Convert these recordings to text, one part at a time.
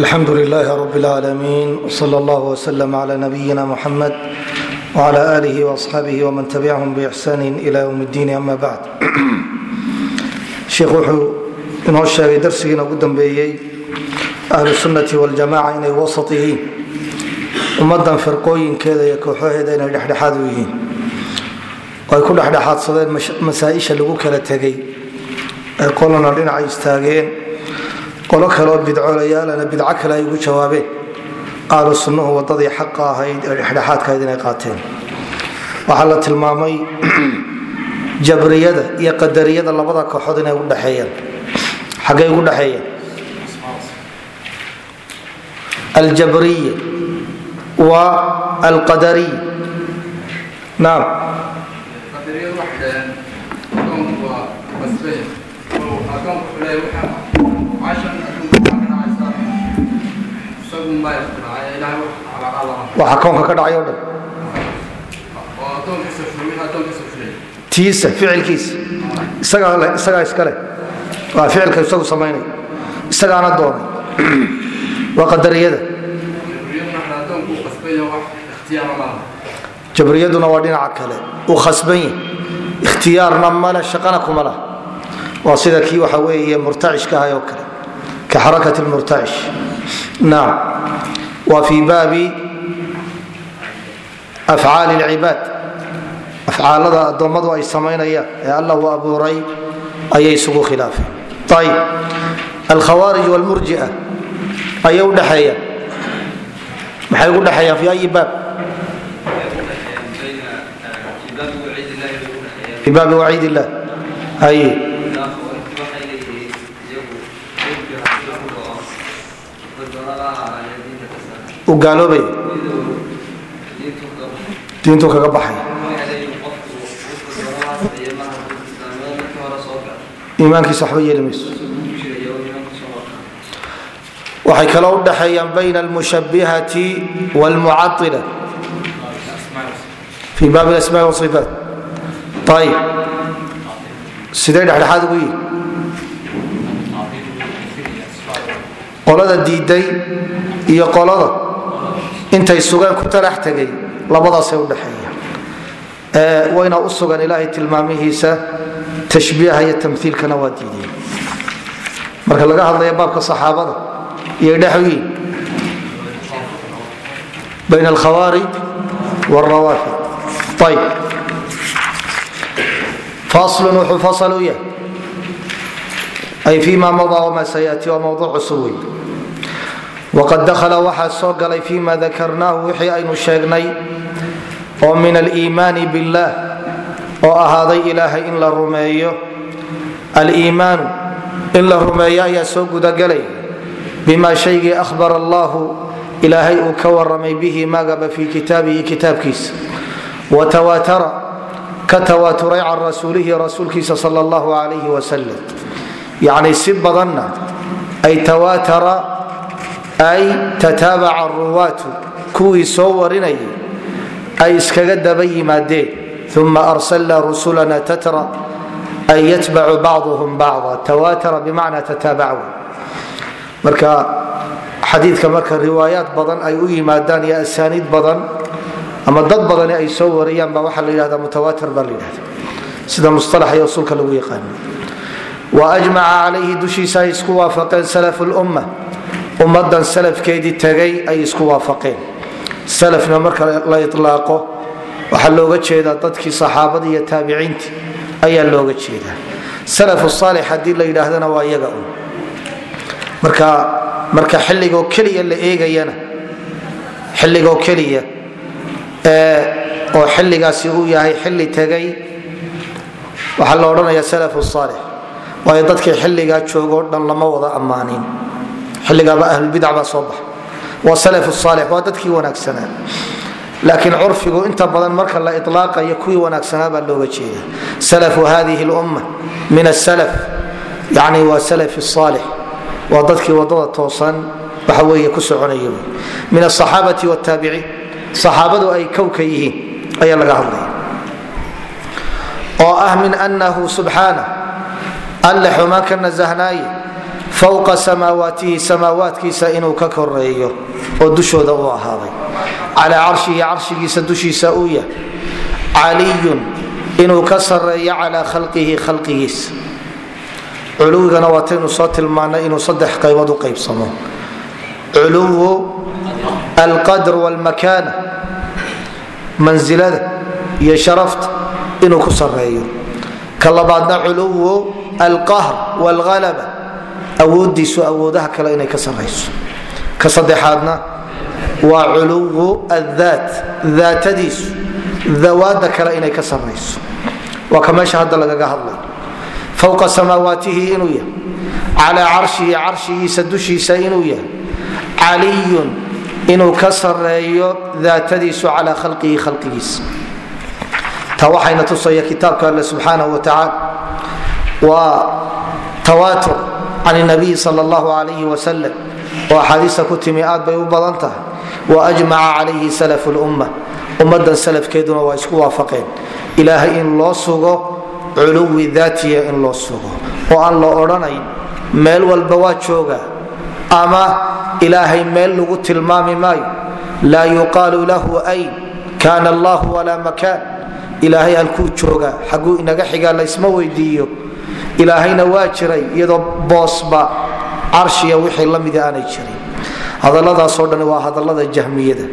alxamdu لlh rb اlعaalamiin wslى اllah wslm عlى nabiyina mxamed wعlى آlih وaصxaabih wman tabichm bإxsan ilى ywm اddiin ama bacd sheikh wuxuu inoo sheegay darsigiina ugu dambeeyey ahlu sunnati wاljamaca inay wasat yihiin ummadan firqooyinkeeda iyo kooxaheeda inay dhexdhexaad u yihiin ay ku dhexdhexaadsadeen masaaisha lagu kala tegay ay qolana dhinaca istaageen qolo kaleoo bidcolayaalana bidco kale ay ugu jawaabeen. Ahlu sunnuhu wadadii xaqa ahayd ee dhexdhexaadkahayd inay qaateen. Waxaa la tilmaamay jabriyada iyo qadariyada labada kooxood inay udhexeeyaan xaggay ugu dhexeeyaan aljabriya wa alqadariya. Naam waxa koonka ka dhacay o dhan tiisa ficilkiisa isagaa iskale waa ficilka isagu samaynay. Isagaana doonay. Waa qadariyada. Jabriyaduna waa dhinaca kale. Uu khasban yahy ikhtiyaarna male shaqana kuma lah waa sida kii waxa weeye murtacishka ahay oo kale. Ka xarakat murtacish. Naam. Waa fii baabi afcaali lcibaad afcaalada addoommadu ay samaynayaan ee alla uu abuuray ayay isugu khilaafeen. Ayb alkhawaarij wlmurjia ayay udhexeeyaan maxay ugu dhexeeyaan fi ayi baab? Fi baabi waciid illah hay u diintuu kaga baxay. Iimaankiisa waxba yeeli mayso. Waxay kaloo u dhexeeyaan bayna almushabihati wاlmucaila fi baab asma waifaat ayb sidee dhexdhexaad ugu yihi qolada diiday iyo qolada intay sugeen ku talax tegay labadaasay udhexeeyaan wayna u sugan ilaahay tilmaamihiisa tashbiiha iyo tamhiilkana waa diideen marka laga hadlaya baabka saxaabada iyo dhexwiin bayn alkhawaarij wاlrawaafid ayb faslun wuxuu fasal u yahay. Ay fi ma madaa wma sayaati waa mowduuc cusub wey waqad dakhala waxaa soo galay fima dakarnaahu wixii aynu sheegnay oo min aliimaani biاllah oo ahaaday ilaahay in la rumeeyo aliimaanu in la rumeeyo ayaa soo gudagelay bima shaygii ahbara allahu ilaahay uu ka waramay bihi magaba fii kitaabihi kitaabkiisa watawaatara ka tawaaturay can rasuulihi rasuulkiisa sal allahu alayh wasalam yacni si badanna ay tawaatara ay tataabaca ruwaatu kuwii soo warinayay ay iskaga daba yimaadeen. Uma arsalna rusulana tatra ay yatbacu bacduhum bacda. Tawaatara bimacna tataabacu marka xadiidka marka riwaayaat badan ay u yimaadaan iyo asaaniid badan ama dad badani ay soo wariyaan baa waxaa la yidhahda mutawaatir baa la yidhahda sida mustalaxa iyo usulka lagu yaqaano. Wa ajmaca calayhi dushiisa ay isku waafaqeen salaf lumma ummadan salafkeedii tegay ay isku waafaqeen. Salafna marka la ilaaqo waxaa looga jeedaa dadkii saxaabadii iyo taabiciintii ayaa looga jeedaa. Salafu saalix haddii la yidhaahdana waa iyaga un. Marka marka xilligoo keliya la eegayana xilligoo keliya oo xilligaasi uu yahay xilli tegay waxaa la odhanaya salafu saalix. Waayo dadkii xilligaa joogoo dhan lama wada ammaanin xilligaaba ahlulbidac baa soo baxa saalix waa dadkii wanaagsanaa laakiin curfigu inta badan marka la ilaaqayo kuwii wanaagsanaa baa looga jeeda salafu hadihi lumma min asalaf yani waa salafi saalix waa dadkii waddada toosan waxa weeye ku soconaya min asaxaabati wtaabiciin saxaabadu ay kowka yihiin ayaa laga hadlaya. Oo ah min anahu subxaana alle xumaan ka nasahnaaye fowqa samaawaatihi samaawaatkiisa inuu ka koreeyo oo dushooda u ahaaday calaa carshihi carshigiisa dushiisa uu yahay caliyun inuu ka sareeyo calaa khalqihi khalqigiisa culuwigana waataynu soo tilmaanay inuu saddex qaybood u qaybsamo culuwu alqadr wlmakaana mansilada iyo sharafta inuu ku sareeyo ka labaadna culuwu alqahr wlhalaba awoodiisu awoodaha kale inay ka sarayso ka saddexaadna waa culuwu adaat daatadiisu dawaada kale inay ka sarayso waa ka meesha hadda lagaga hadlay. Fowqa samaawaatihi inuu yahay. Calaa carshihi carshigiisa dushiisa inuu yahay. Caliyun inuu ka sareeyo daatadiisu calaa khalqihi khalqigiisa. Taa waxayna tusaya kitaabka alle subxaanahu wa tacaala. Waa tawaatur can nabiyi sal allahu alayh wasalam oo axaadiista ku timi aad bay u badan tahay wa ajmaca calayhi salafu lumma ummadan salafkeeduna waa isku waafaqeen. Ilaahay in loo sugo culuwi daatiya in loo sugo. Oo aan la odhanayn meel walba waa jooga ama ilaahay meel lagu tilmaami maayo laa yuqaalu lahu ayn kaana allah walaa makaan. Ilaahay halkuu jooga xaguu inaga xigaa laysma weydiiyo ilaahayna waa jiray iyadoo boosba carshiya wixii lamida aanay jirin. Hadaladaasoo dhan waa hadalada jahmiyada.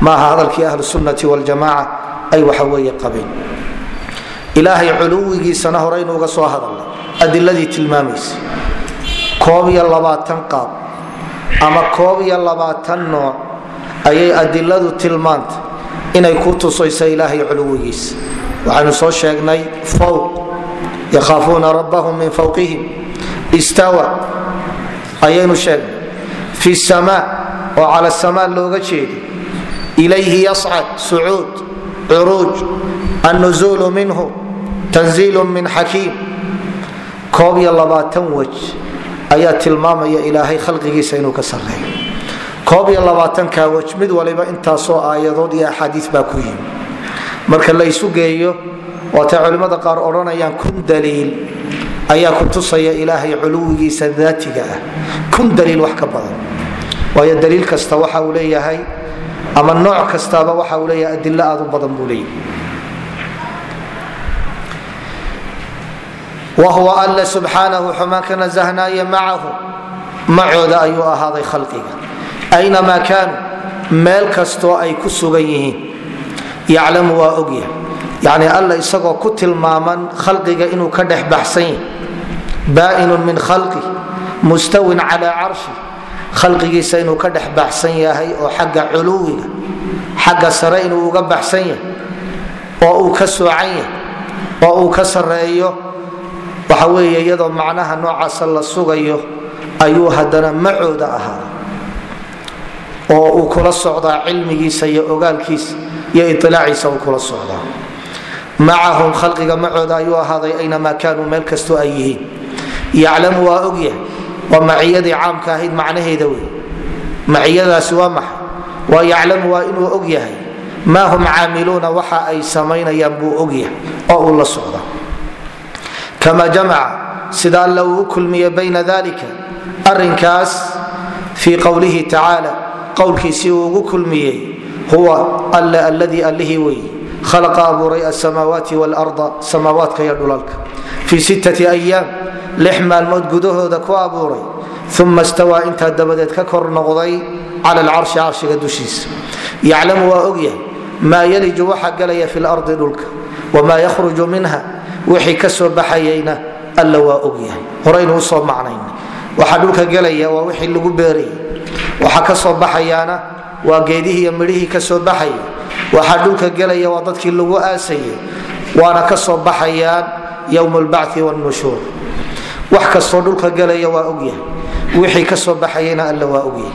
Maaha hadalkii ahlu sunnati waljamaaca ay waxaweeye qabeen. Ilaahay culuwigiisana horeynu uga soo hadalna adiladii tilmaamaysa. Koob iyo labaatan qaab ama koob iyo labaatan nooc ayay adiladu tilmaanta inay ku tusaysa ilaahay culuwigiisa. Waxaynu soo sheegnay fowq yakhaafuuna rabbahum min fowqihim istawa ayaynu sheegnay fi samaa oo cala samaa looga jeedo ilayhi yascad sucuud curuuj annuzuulu minhu tanziilu min xakiim koob iyo labaatan wej ayaa tilmaamaya ilaahay khalqigiisa inuu ka sareeyo koob iyo labaatanka wej mid waliba intaasoo aayadood iyo axaadiis baa ku yimi marka la geeyo waatay culimmada qaar odhanayaan kun daliil. Ayaa ku tusaya ilaahay culuwigiisa daatiga ah. Kun daliil wax ka badan. Waayo daliil kasta waxa uu leeyahay ama nooc kastaaba waxa uu leeyahay adilo aad u badan buu leeyahay. Wahuwa alle subxaanahu xumaan nasahnaaye macahu. Macooda ayuu ahaaday khalqiga. Aynamaa kaanuu meel kastoo ay ku sugan yihiin. Yaclamu waa ogyahay yacni alla isagoo ku tilmaaman khalqiga inuu ka dhex baxsan yahay. Baainun min khalqi mustawin calaa carshi khalqigiisa inuu ka dhex baxsan yahay oo xagga culuwiga xagga sare inuu uga baxsan yahay oo uu ka soocan yahay oo uu ka sareeyo waxa weeye iyadoo macnaha noocaasa la sugayo ayuu haddana macooda ahaa. Oo uu kula socdaa cilmigiisa iyo ogaalkiisa iyo ilaaciisa uu kula socdaa macahum khalqiga macooda ayuu ahaaday aynamaa kaanuu meel kastoo ay yihiin yaclamu waa ogyahay waa maciyadii caamka ahayd macnaheeda wey maciyadaasi waa maxay waa yaclamu waa inuu og yahay maa hum caamiluuna waxa ay samaynayaan buu ogyahay oo uu la socda kama jamaca sida alla uu u kulmiye bayna dalika arinkaas fii qowlihi tacaala qowlkiisii uu ugu kulmiyey huwa alle alladii allihii wey khalaqa abuuray asamaawaati wاlarda samaawaadka iyo dhulalka fii sittati ayaam lix maalmood gudahooda ku abuuray uma stawaa intaa dabadeed ka kor noqday cala alcarshi carshiga dushiisa yaclamu waa ogyahay maa yaliju waxa galaya fi lardi dhulka wamaa yakhruju minha wixii ka soo baxayayna alla waa ogyahay horaynu u soo macnayna waxa dhulka gelaya waa wixii lagu beerayay waxa ka soo baxayaana waa geedihii iyo midhihii ka soo baxaya waxa dhulka gelaya waa dadkii lagu aasayay waana ka soo baxayaan ywm lbaci wاnushuur wax kastoo dhulka gelaya waa ogyahay wixii ka soo baxayana alla waa ogyahay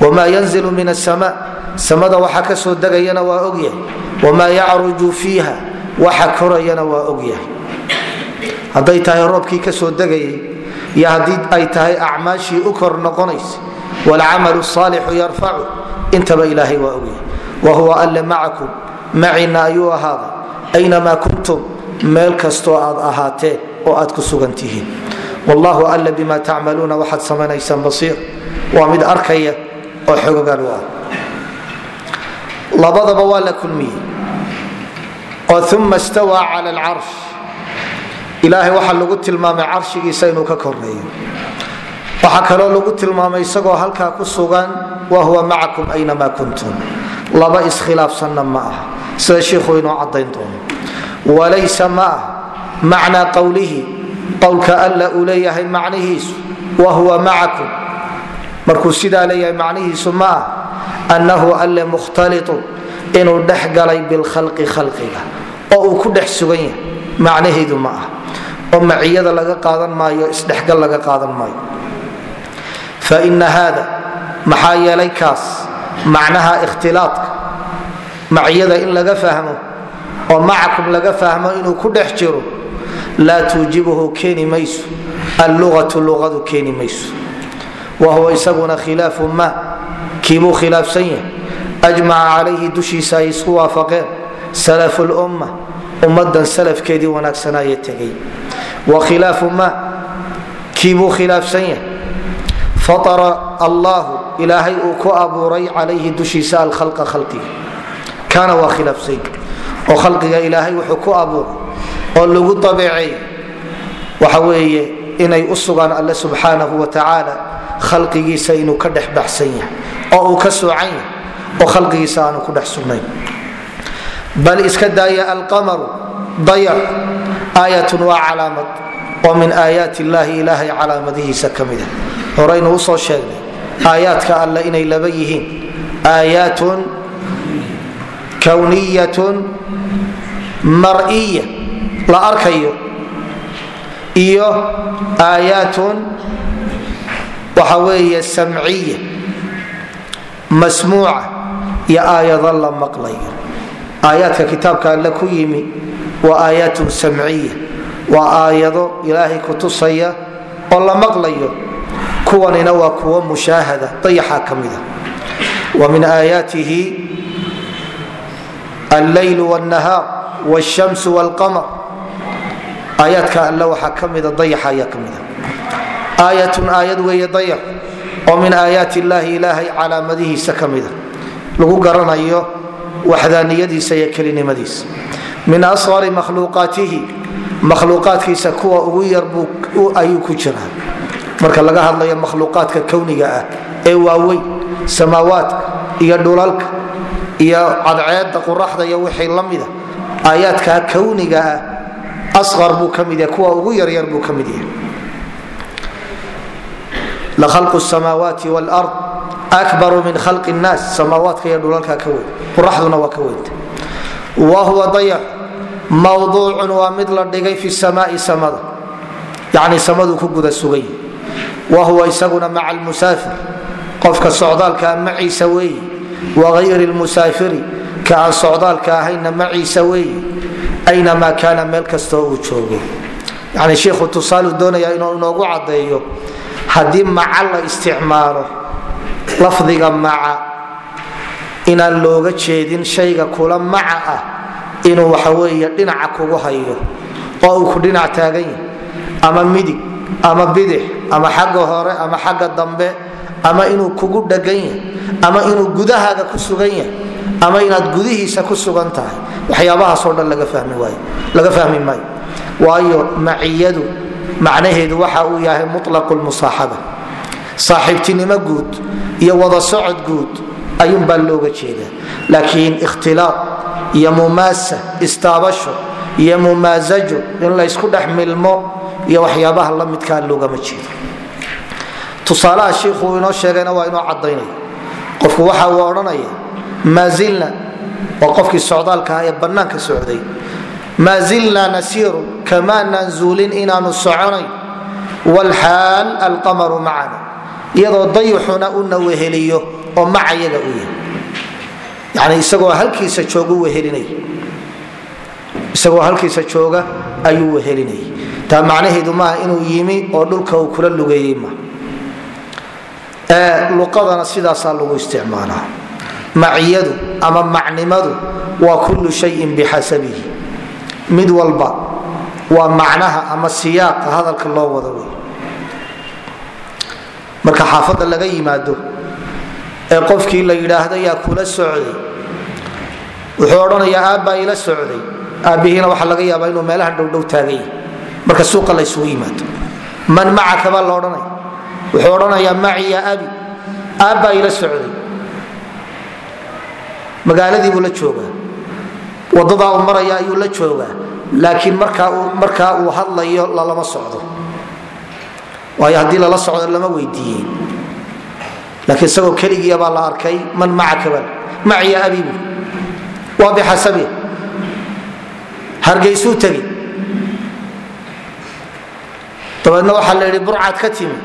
wma yanzilu min asama samada waxa ka soo degayana waa ogyahay wmaa yacruju fiiha. Waxa korayana waa ogyahay hadday tahay roobkii ka soo degayay iyo haddii ay tahay acmaashii u kor noqonaysa wlcamalu saalixu yarfacu intaba ilaahay waa ogyahay. Wahuwa alle macakum. Macina ayuu ahaaday. Aynamaa kuntum? Meel kastoo aad ahaateen oo aad ku sugan tihiin. Wallahu alla bima tacmaluuna waxaad samaynaysaan basiir. Waa mid arkaya oo xogogaal u ah. Labadaba waa la kulmiyey. Oo uma stawaa cala alcarsh ilaahay waxaa lagu tilmaamay carshigiisa inuu ka koreeyo waxaa kaloo lagu tilmaamay isagoo halkaa ku sugan wa huwa macakum aynamaa kuntum. Laba iskhilaafsanna ma aha. Sida shiikhuu inoo cadayn doono. Walaysa ma ah macnaa qowlihi alla uu leeyahay macnihiisu wa huwa macakum. Markuu sidaa leeyahay macnihiisu ma ah annahu alle mukhtaliun inuu dhex galay bilkhalqi khalqiga oo uu ku dhex sugan yahay. Macnaheedu ma ah oo maciyada laga qaadan maayo isdhexgal laga qaadan maayo faina haada maxaa yeelay kaas macnaha ikhtilaatka maciyada in laga fahmo oo macakum laga fahmo inuu ku dhex jiro laa tuujibuhu keeni mayso alluatu luqadu keeni mayso. Wa huwa isaguna khilaafu ma kiibuu khilaafsan yahay? Ajmaca calayhi dushiisa ay isku waafaqeen salafu lumma ummadan salafkeedii wanaagsanaaye tegay wa khilaafu ma kiibuu khilaafsan yahay fatara allahu ilaahay uu ku abuuray calayhi dushiisa alkhalqa khalqiga kaana waa khilaafsay oo khalqiga ilaahay wuxuu ku abuuray oo lagu dabeecay. Waxa weeye inay u sugaan alle subxaanahu wa tacaala khalqigiisa inuu ka dhex baxsan yahay oo uu ka soocan yahay oo khalqigiisa aanu ku dhex sugnayn horaynu u soo sheegnay aayaadka alle inay laba yihiin. Aayaatun kawniyatun mariya la arkayo. Iyo aayaatun waxa weeye samciya masmuuca iyo aayado la maqlayo aayaadka kitaabka alle ku yimi waa aayaatun samciya waa aayado ilaahay kutusaya oo la maqlayo kuwanina waa kuwo mushaahada dayaxaa ka mida wa min aayaatihi allayl wاlnahaar wاshamsu wاlqamar aayaadka alle waxaa ka mida dayaxa ayaa ka mida aayatun aayad weeye dayax oo min aayaati illaahi ilaahay calaamadihiisa ka mida lagu garanayo waxdaaniyadiisa iyo kelinimadiisa min asqari makhluuqaatihi makhluuqaadkiisa kuwa ugu yar ayuu ku jiraa marka laga hadlayo makhluuqaadka kowniga ah ee waaweyn samaawaadka iyo dhulalka iyo cadceeda quraxda iyo wixii la mida aayaadka kowniga ah asqar buu ka mid yahay kuwa ugu yaryar buu ka mid yahay. Lahalqu samaawaati wlard akbaru min khalqi nnaas samaawaadka iyo dhulalka ka weyn quraxduna waa ka weynta. Wa huwa dayax mawduucun waa mid la dhigay fi samaai samada yani samaduu ku guda sugay wa huwa isaguna maca almusaafir qofka socdaalkaa maciisa weeye wagayri lmusaafiri ka aan socdaalka ahayna maciisa weeye aynamaa kaana meel kastoo uu joogo yani shiikhu tusaalu doonaya inuu inoogu caddeeyo haddii maca la isticmaalo lafdiga maca inaan looga jeedin shayga kula maca ah inuu waxaweeye dhinaca kugu hayo oo uu ku dhinac taagan yahay ama midig ama bidix ama xagga hore ama xagga dambe ama inuu kugu dhagan yahay ama inuu gudahaaga ku sugan yahay ama inaad gudihiisa ku sugan tahay. Waxyaabahaasoo dhan laga fahmi maayo. Waayo maciyadu macnaheedu waxa uu yahay mulaqu lmusaaxaba saaxiibtinimo guud iyo wada socod guud ayuunbaa looga jeedaa. Laakiin ikhtilaaq iyo mumaasa istaabasho iyo mumaasajo in laysku dhex milmo iyo waxyaabaha la midkaa loogama jeedo tusaalaha shiikhuu inoo sheegayna waa inoo cadaynaya qofku waxa uu odhanaya maa zilna waa qofkii socdaalka ah ee bannaanka socday maa zilna nasiiru kamaanaan zuulin inaanu soconay wlxaal alqamaru macana iyadoo dayuxuna una weheliyo oo macayaga u yahay. Yani isagoo halkiisa jooga wehelinay. Isagoo halkiisa jooga ayuu wehelinayay taa macnaheedu maaha inuu yimi oo dhulka uu kula lugeeyey ma. Luqadana sidaasaa lagu isticmaalaa. Maciyadu ama macnimadu waa kullu shayin bixasabihi. Mid walba waa macnaha ama siyaaqa hadalka loo wada wey. Marka xaafadda laga yimaado ee qofkii la yidhaahda yaa kula socday wuxuu odhanayaa aabbaa ila socday. Aabbihiina waxaa laga yaabaa inuu meelaha dhowdhow taagay marka suuqa la ysugu yimaado. Man macaka baa la odhanaya wuxuu odhanayaa maci ya abi. Aabbaa ila socday. Magaaladii buu la joogaa. Wadadaa uu maraya ayuu la joogaa. Laakiin markaa uu hadlayo lalama socdo. Waayo haddii lala socdo lama weydiiyey. Laakiin isagoo keligiya la arkay man macaka maciya abibu waa bixasabi. Hargaysuu tegi dabeedna waxaa la yidhi burcaad ka timi.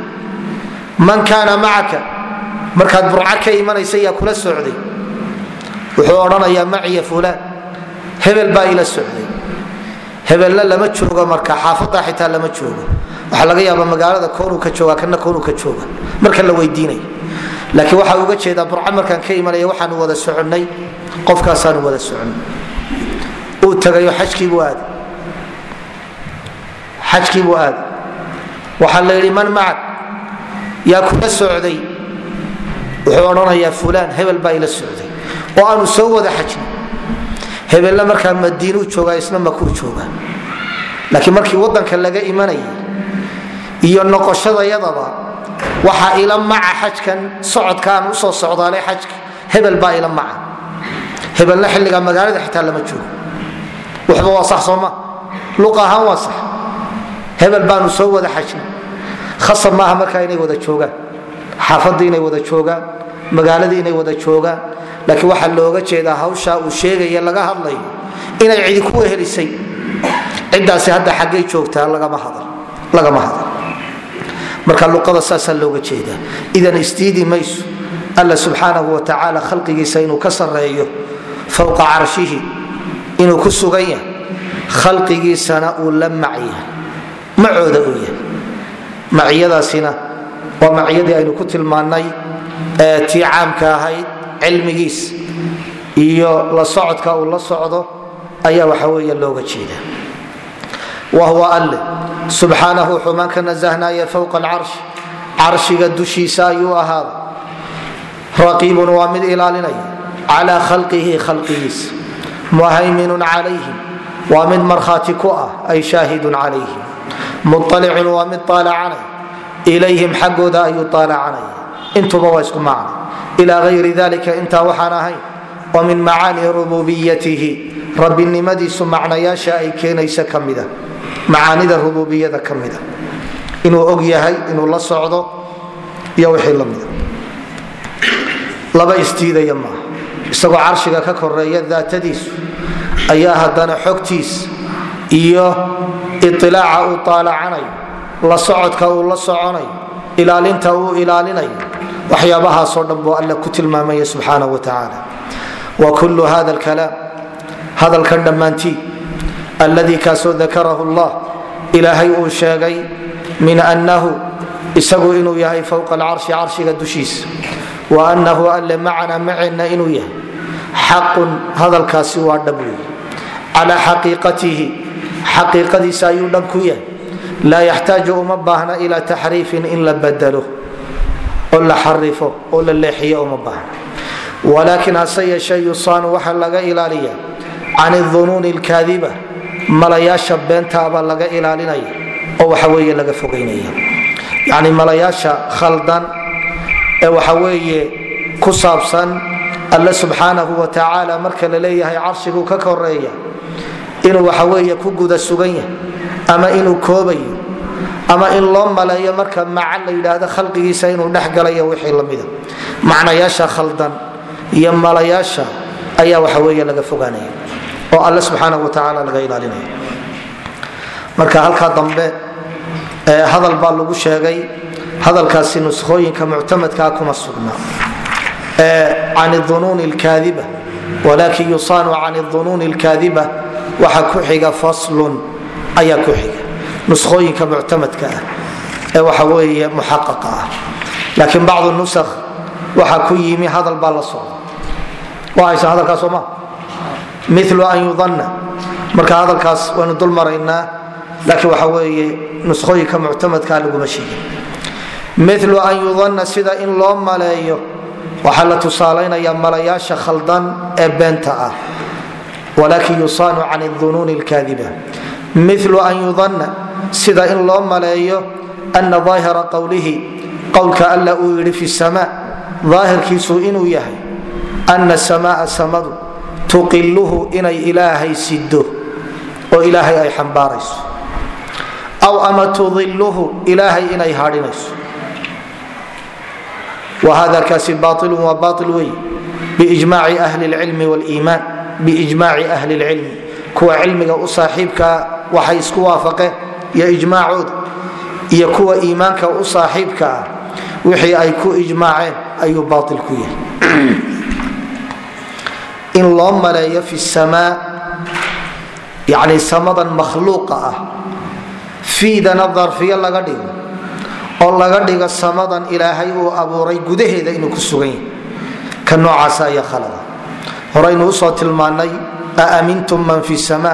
Man kaana macaka. Markaad burca ka imanaysa yaa kula socday. Wuxuu odhanayaa maciya fulaan. Hebel baa ila socday. Hebelna lama joogo marka xaafadda xitaa lama joogo. Waxaa laga yaaba magaalada koonuu ka jooga kana koonuu ka jooga. Marka la weydiinayo laakiin waxaa uga jeedaa burca markaan ka imanaya waxaanu wada soconnay. Qofkaasaanu wada soconnay. Uu tagayo xajkiibuu aaday xajkiibuu aaday waxaa la yidhi man macak yaa kula socday? Wuxuu odhanayaa fulaan hebel baa ila socday oo aanu soo wada xajin. Hebelna markaa madiinuu joogaa isna makuu joogaa. Laakiin markii wadanka laga imanayay iyo noqoshadayadaba waxaa ila maca xajkan socodka aan u soo socdaale xajka hebel baa ila maca. Hebelna xilligaa magaalada xitaa lama joogo. Waxba waa sax sooma luq ahaan waa sax hebel baanu soo wada xajin. Khasab maaha markaa inay wada joogaan. Xaafadii inay wada joogaan. Magaaladii inay wada joogaan. Laakiin waxaa looga jeedaa hawshaa uu sheegaya laga hadlayo inay cidi ku wehelisay. Ciddaasi hadda xaggay joogtaa lagama hadal marka luqada saasaa looga jeedaa. Idan isdiidi mayso. Alla subxaanahu wa tacaala khalqigiisa inuu ka sarreeyo fowqa carshihi inuu ku sugan yahay khalqigiisana uu la macyahay macooda uu yahay maciyadaasina waa maciyadii aynu ku tilmaannay ee tii caamka ahayd cilmigiis iyo la socodka uu la socdo ayaa waxa weeye looga jeeda wa alle subxaanahu xumaan ka nasahnaya fowqa alcarshi carshiga dushiisa ayuu ahaaday raqiibun waa mid ilaalinaya. Calaa khalqihi khalqigiisa muhayminun calayhim. Waa mid markhaati ku ah ay shaahidun calayhim mualicun waa mid aalacanay ilayhim xaggooda ayuu aalacanaya intuba waa isku macna. Ila ayri dalika intaa waxaan ahayn oo min macaani rububiyatihi rabbinimadiisu macnayaasha ay keenaysa ka mida. Macaanida rububiyada ka mida. Inuu og yahay inuu la socdo iyo wixii la mida. Laba isdiidaya maaha isagoo carshiga ka koreeya daatadiisu ayaa haddana xogtiis iilaaca uu aalacanayo la socodka uu la soconayo ilaalinta uu ilaalinayo waxyaabahaasoo dhan buu alle ku tilmaamaya subxaana wa tacaala. Wa kullu hada alkalaam hadalkan dhammaantii alladii kaasoo dakarahu llah ilaahay uu sheegay min annahu isagu inuu yahay fowqa alcarshi carshiga dushiisa wa annahu alle macana maceenna inuu yahay xaqun hadalkaasi waa dhab wey calaa xaqiiqatihi xaqiiqadiisa ayuu dhan ku yahay. Laa yaxtaaju uma baahna ila taxriifin in la badalo oo la xarifo oo la leexiyo uma baahna. Walaakin hase yeeshee yusaanu waxaa laga ilaaliya can dunuuni lkaadiba malayaasha beentaaba laga ilaalinaya oo waxa weeye laga fogeynaya. Yacni malayaasha khaldan ee waxa weeye ku saabsan alle subxaanahu wa tacaala marka la leeyahay carshigu ka koreeya inuu waxa weeye ku guda sugan yahay ama inuu koobayo ama in loo maleeyo marka maca la yidhaahdo khalqigiisa inuu dhex galayo wixii lamida macnayaasha khaldan iyo malayaasha ayaa waxa weeye laga fogaanaya oo alle subxaanahu wa tacaala laga ilaalinaya. Marka halkaa dambe hadal baa lagu sheegay hadalkaasi nuskhooyinka muctamadkaa kuma sugna. Can dunuuni lkaadiba walakin yusaanu can dunuuni lkaadiba waxa ku xiga faslun ayaa ku xiga. Nuskhooyinka muctamadka ah ee waxa weeye muxaqaqa ah. Laakiin bacdu nusakh waxa ku yimi hadal baa la socda. Waa haysa hadalkaas soo ma? Milu an yudanna marka hadalkaas waynu dul maraynaa laakiin waxa weeye nuskhooyinka muctamadkaa laguma sheegin milu an yudanna sida in loo maleeyo. Waxaa la tusaalaynayaa malayaasha khaldan ee beenta ah walakin yusaanu can dunuuni lkaadiba milu an yudanna sida in loo maleeyo ana daahira qowlihi qowlka alla uu yidhi fi sama daahirkiisu inuu yahay ana samaaa samadu tuqiluhu inay ilaahay sido oo ilaahay ay xambaarayso. Aw ama tudiluhu ilaahay inay hadhinayso. Whada kaasi bailu waa bail wey biijmaaci ahli lcilmi wliimaan biijmaaci ahli lcilmi kuwa cilmiga u saaxiibkaa waxay isku waafaqeen iyo ijmaacooda iyo kuwa iimaanka u saaxiibka ah. Wixii ay ku ijmaaceen ayuu bail ku yahay. In loo maleeyo fi samaa yani samadan makhluuqa ah fiidana darfiyo laga dhigo oo laga dhigo samadan ilaahay uu abuuray gudaheeda inuu ku sugan yahay. Ka noocaas ayaa khalada horaynu u soo tilmaanay aamintum man fi sama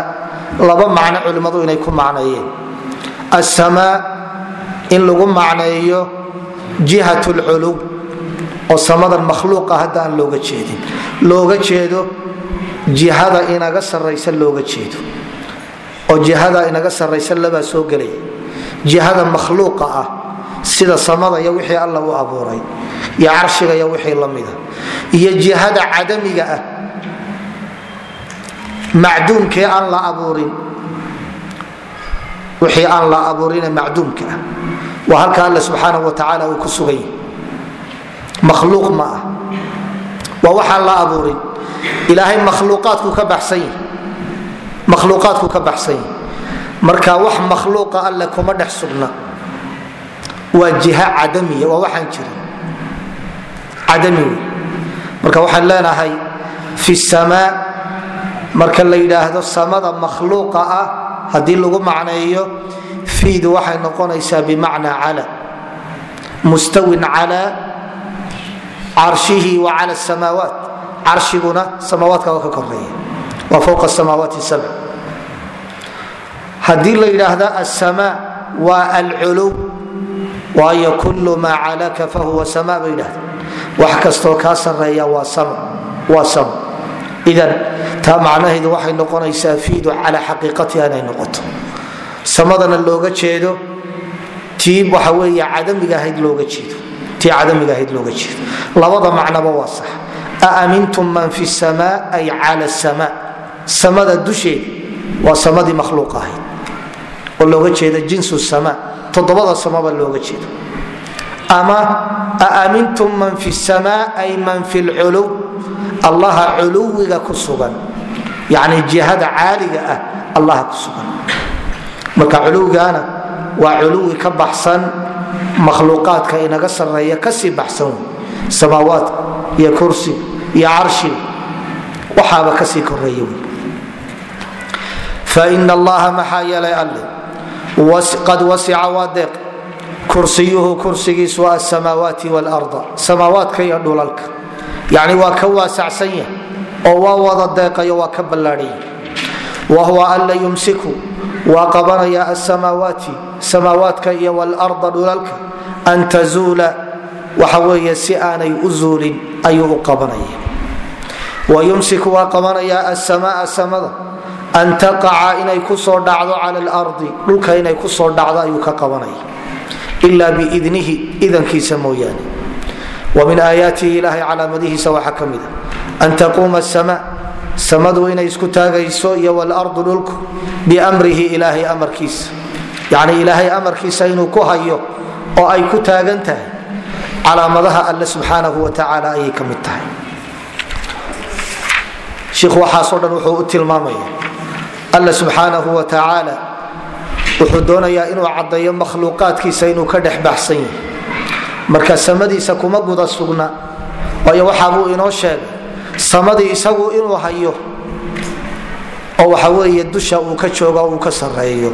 laba macno culimmadu inay ku macneeyeen. Asamaa in lagu macneeyo jihat lculuw oo samadan makhluuqa hadda aan looga jeedin. Looga jeedo jihada inaga saraysa looga jeedo. Oo jihada inaga saraysa labaa soo gelaya jihada makhluuqa ah sida samada iyo wixii alla u abuuray iyo carshiga iyo wixii lamida iyo jihada cadamiga ah macduumkee aan la abuurin. Wixii aan la abuurine macduumka ah. Waa halka alle subxaana wa tacaala uu ku sugan yahay makhluuq ma ah. Waa waxaan la abuurin. Ilaahay makhluuqaadku ka baxsan yahi makhluuqaadku ka baxsan yahi marka wax makhluuqa alle kuma dhex sugna. Waa jiha cadamiya waa waxaan jirin. Cadami wey marka waxaan leenahay fi samaa marka la yidhaahdo samada makhluuqa ah haddii lagu macneeyo fiidu waxay noqonaysaa bimacnaa cala. Mustawin cala carshihi wa cala samaawaat. Carshiguna samaawaadka waa ka koreeya waa fowqa samaawaati sabc haddii la yidhaahda asamaa waa alculuw waayo kulu maa calaka fahuwa sama bay yidhahda wax kastoo kaa sareeya waa sam idan taa macnaheedu waxay noqonaysaa fiidu calaa xaqiiqatiha inay noqoto. Samadana looga jeedo tii waxa wey cadamiga ahayd looga jeedo. Tii cadamiga ahayd looga jeedo. Labada macnaba waa sax. Aamintum man fi samaa ay cala samaa. Samada dusheeda waa samadii makhluuq ahayd. Oo looga jeeda jinsu samaa. Todobada samaba looga jeedo. Ama aamintum man fi samaa ay man fi lculuw allaha culuwiga ku sugan. Yani jihada caaliga ah allaha ku sugan. Marka culuwigana waa culuwi ka baxsan makhluuqaadka inaga sareeya ka sii baxsan samaawaadka iyo kursiga iyo carshiga waxaaba ka sii koreeya fain allaha maxaa yeelay alle? Qad wasica waa deeq kursiyuhu kursigiisu asamaawaati wlarda samaawaadka iyo dhulalka yani waa ka waasacsan yahay oo waa wada deeqayo waa ka ballaadhanya wa huwa alla yumsiku waa qabanaya asamaawaati samaawaadka iyo wlarda dhulalka an tazuula waxa weeye si aanay u zuulin ayuu u qabanaya. Wa yumsiku waa qabanaya asamaa samada an taqaca inay ku soo dhacdo cala lardi dhulka inay ku soo dhacdo ayuu ka qabanaya. Ila biidnihi idankiisa mooyaane min aayaatihi ilahay calaamadihiisa waxaa ka mida an taquuma sama samadu inay isku taagayso iyo wlardu dhulku bimrihi ilaahay amarkiisa. Yani ilaahay amarkiisa inuu ku hayo oo ay ku taagan tahay. Calaamadaha alle subxaanahu watacaala ayay ka mid tahay. Shiikhu waxaasoo dhan wuxuu u tilmaamaya alle subxaanahu wa tacaala wuxuu doonayaa inuu caddeeyo makhluuqaadkiisa marka samadiisa kuma guda sugna. Waayo waxaabuu inoo sheegay samadii isagu inuu hayo oo waxa weeye dusha uu ka jooga uu ka sareeyo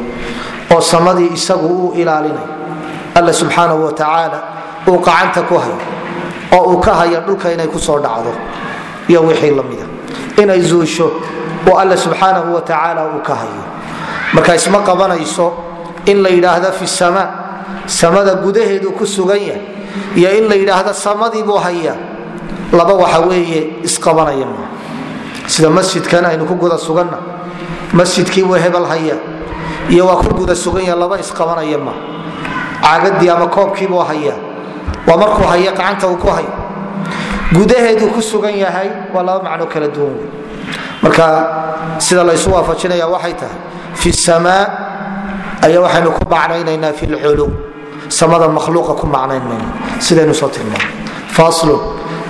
oo samadii isagu uu ilaalinayo alle subxaanahu wa uu qacanta ku hayo oo uu ka hayo dhulka inay ku soo dhacdo iyo wixii lamida inay zuusho oo alle subxaanahu watacaala uu ka hayo. Marka isma qabanayso in la yidhaahda fi sama samada gudaheedu ku sugan yahay iyo in la yidhaahdo samadii buu hayaa. Laba waxa weeye isqabanaya sida masjidkan aynu ku guda suganna. Masjidkii buu hebel hayaa iyo waa ku guda sugan yaha laba isqabanaya ma. Caagadii ama koobkiibuu hayaa. Waa markuu haya gacanta uu ku hayo. Gudaheedu ku sugan yahay waa laba macno kala duwan. Wey marka sida laysu waafajinaya waxay tahay fi samaa ayaa waxaynu ku macnaynaynaa fi lculuw samada makhluuqa ku macnayn mayno. Sidaynu soo tilmaamay faslun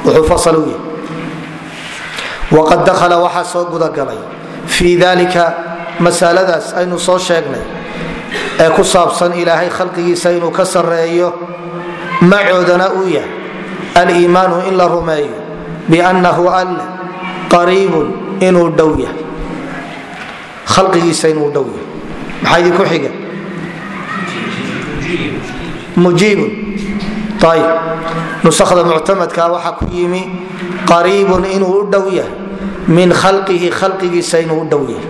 wuxuu fasal yahay. Waqad dakhala waxaa soo gudagalay. Fii dalika masaladaas aynu soo sheegnay. Ee ku saabsan ilaahay khalqigiisa inuu ka sarreeyo macoodana uu yahay. Aliimaanu in la rumeeyo biannahu alle qariibun inuu dhow yahay. Khalqigiisa inuu dhow yahay. Maxaa idinku xiga mujiibun ayb nusakda muctamadka waxaa ku yimi qariibun inuu u dhow yahay min khalqihi khalqigiisa inuu u dhow yahay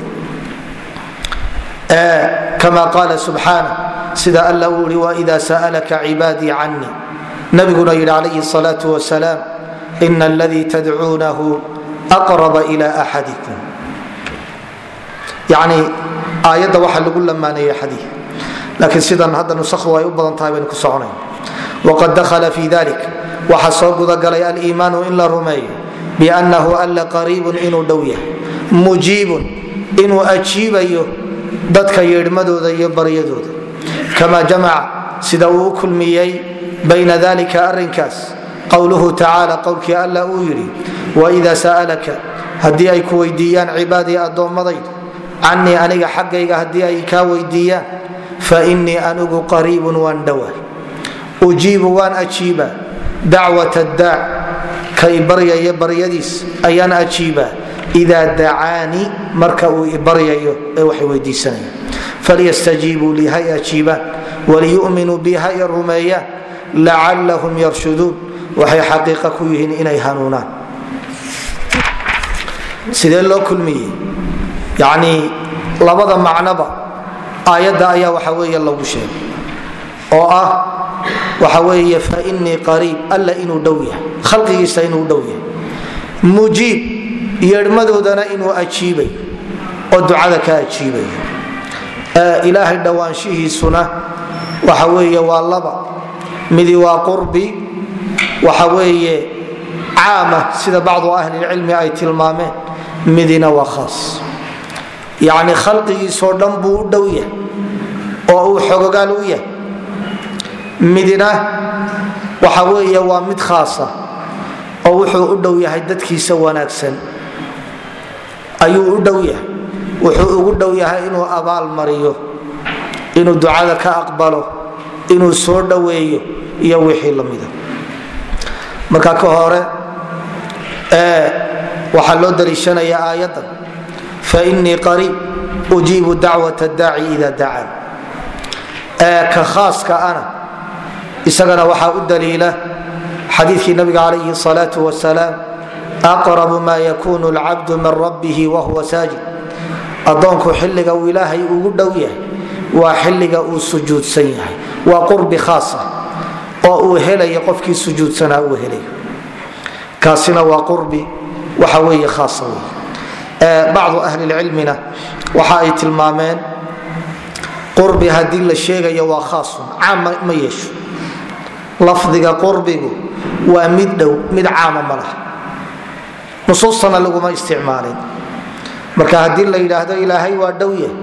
kama qaala subxaana sida alla uu ihi waida sa'alaka cibaadii canii nabiguna yidhi calayhi salaau wasalaam ina aladii tadcuunahu aqraba ila axadikum yani aayadda waxaa lagu lamaanaya xadii laakiin sidan hadda nusakhu ay u badan tahay baynu ku soconayn waqad dakhala fi dalik waxaa soo gudagalay aliimaanu in la rumeeyo biannahu alla qariibun inuu dhow yahay mujiibun inuu ajiibayo dadka yeedhmadooda iyo baryadooda. Kama jamaca sida uu u kulmiyey bayna dalika arinkaas qowluhu tacaala qowlkii alla uu yidhi waida sa'alaka haddii ay ku weydiiyaan cibaadii addoommadaydu canii aniga xaggayga haddii ay kaa weydiiyaan fainii anigu qariibun waan dhowaa ujiibu waan ajiibaa dacwata daac kay baryaya baryadiis ayaan ajiibaa idaa dacaanii marka uu ibaryayo ee wax weydiisanaya falyastajiibuu lii hay ajiibaan waliyuminuu bi hay rumeeyaan lacallahum yarshuduun waxay xaqiiqa ku yihiin inay hanuunaan. Sidee loo kulmiyey? Yacnii labada macnoba aayadda ayaa waxa weeye lagu sheegay oo ah waxa weeye fainii qariib alla inuu dhow yahay khalqigiisa inuu dhow yahay. Mujiib yeedhmadoodana inuu ajiibay oo ducada ka ajiibay. Ilaahay dhowaanshihiisuna waxa weeye waa laba. Midi waa qurbi waxa weeye caama sida bacdu ahlilcilmi ay tilmaameen. Midina waa khaas yacni khalqigiisoo dhan buu u dhow yahay oo uu xogogaal u yahay. Midina waxa weeye waa mid khaasa oo wuxuu u dhow yahay dadkiisa wanaagsan. Ayuu u dhow yahay. Wuxuu ugu dhow yahay inuu abaal mariyo inuu ducada ka aqbalo inuu soo dhoweeyo iyo wixii lamida marka ka hore waxaa loo daliishanaya aayaddan fainii qariib ujiibu dacwat daaci ida dacaan ka khaaska ana isagana waxaa u daliila xadiikii nabiga calayhi salaau wasalaam aqrabu ma yakunu lcabdu min rabbihi wahuwa saajid addoonku xilliga uu ilaahay ugu dhow yahay waa xilliga uu sujuudsan yahay waa qurbi khaasa oo uu helayo qofkii sujuudsanaa uu helayo kaasina waa qurbi waxa weeye khaasa wey bacdu ahlilcilmina waxa ay tilmaameen qurbi haddii la sheegayo waa khaasun caam ma yeesho. Lafdiga qurbigu waa mid dhow mid caama ma marka haddii la yidhaahdo ilaahay waa dhow yahay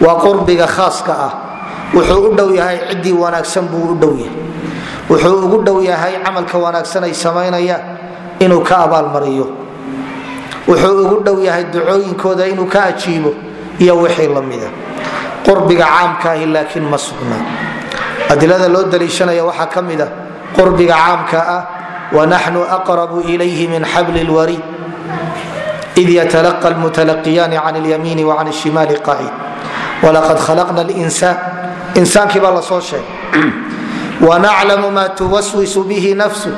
waa qurbiga khaaska ah wuxuu u dhow yahay ciddii wanaagsan buu u dhow yahay. Wuxuu ugu dhow yahay camalka wanaagsan ay samaynayaan inuu ka abaalmariyo wuxuu ugu dhow yahay ducooyinkooda inuu ka ajiibo iyo wixii lamida qurbiga caamkaahi laakiin ma sugna. Adilada loo daliishanaya waxaa ka mid a qurbiga caamka ah wanaxnu aqrabu ilayhi min xabli lwariid id yatalaqa lmutalaqiyaani can lyamiini wacan shimaali qaciid walaqad khalaqna linsaan insaankii baa la soo sheegay. Wanaclamu ma tuwaswisu bihi nafsu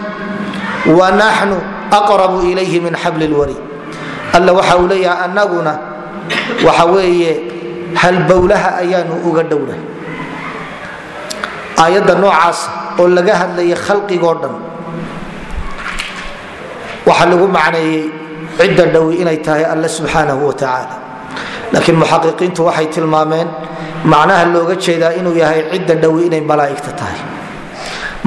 wanaxnu aqrabu ilayhi min xabli lwariid alla waxa uu leeyahay anaguna waxa weeye halbowlaha ayaanu uga dhowna aayadda noocaasa oo laga hadlaya khalqigoo dhan waxaa lagu macneeyey cidda dhowi inay tahay alle subxaanahu watacaala laakiin muxaqiqiintu waxay tilmaameen macnaha looga jeedaa inuu yahay cidda dhowi inay malaa'igta tahay.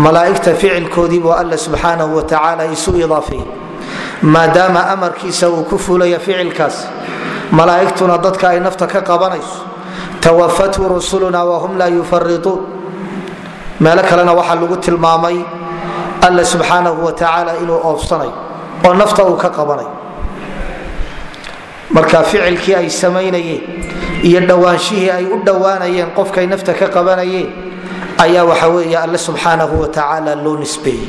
Malaa'igta ficilkoodiibuu alle subxaanahu watacaala isu idaafeeyey maadaama amarkiisa uu ku fulaya ficilkaas malaa'igtuna dadka ay nafta ka qabanayso tawafathu rusuluna wahum laa yufariuun meelo kalena waxaa lagu tilmaamay alle subxaanahu watacaala inuu oofsanayo oo nafta uu ka qabanayo marka ficilkii ay samaynayeen iyo dhowaanshihii ay u dhowaanayeen qofkay nafta ka qabanayeen ayaa waxa weeye alle subxaanahu watacaala loo nisbeeyey.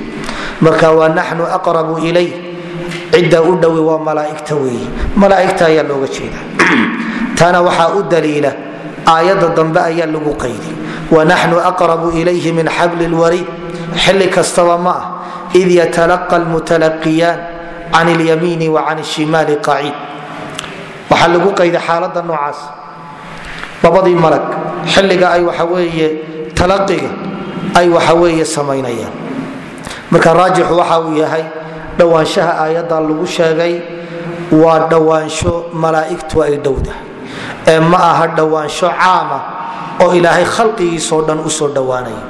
Marka waa naxnu aqrabu ilayh cidda u dhowi waa malaaigta weeye malaaigta ayaa looga jeeda taana waxaa u daliila aayadda dambe ayaa lagu qaydi wanaxnu aqrabu ilayhi min xabli lwariid xilli kastaba ma ah id yatalaqa lmutalaqiyaan can lyamiini wa can shimaali qaciid waxaa lagu qayday xaalada noocaas. Labadii malag xilliga ay waxaweeye talaqiga ay waxaweeye samaynayaan. Marka raajixu waxa uu yahay dhowaanshaha aayadda lagu sheegay waa dhowaansho malaa'igtu ay dhowdahay ee ma aha dhowaansho caama oo ilaahay khalqigiisoo dhan u soo dhowaanaya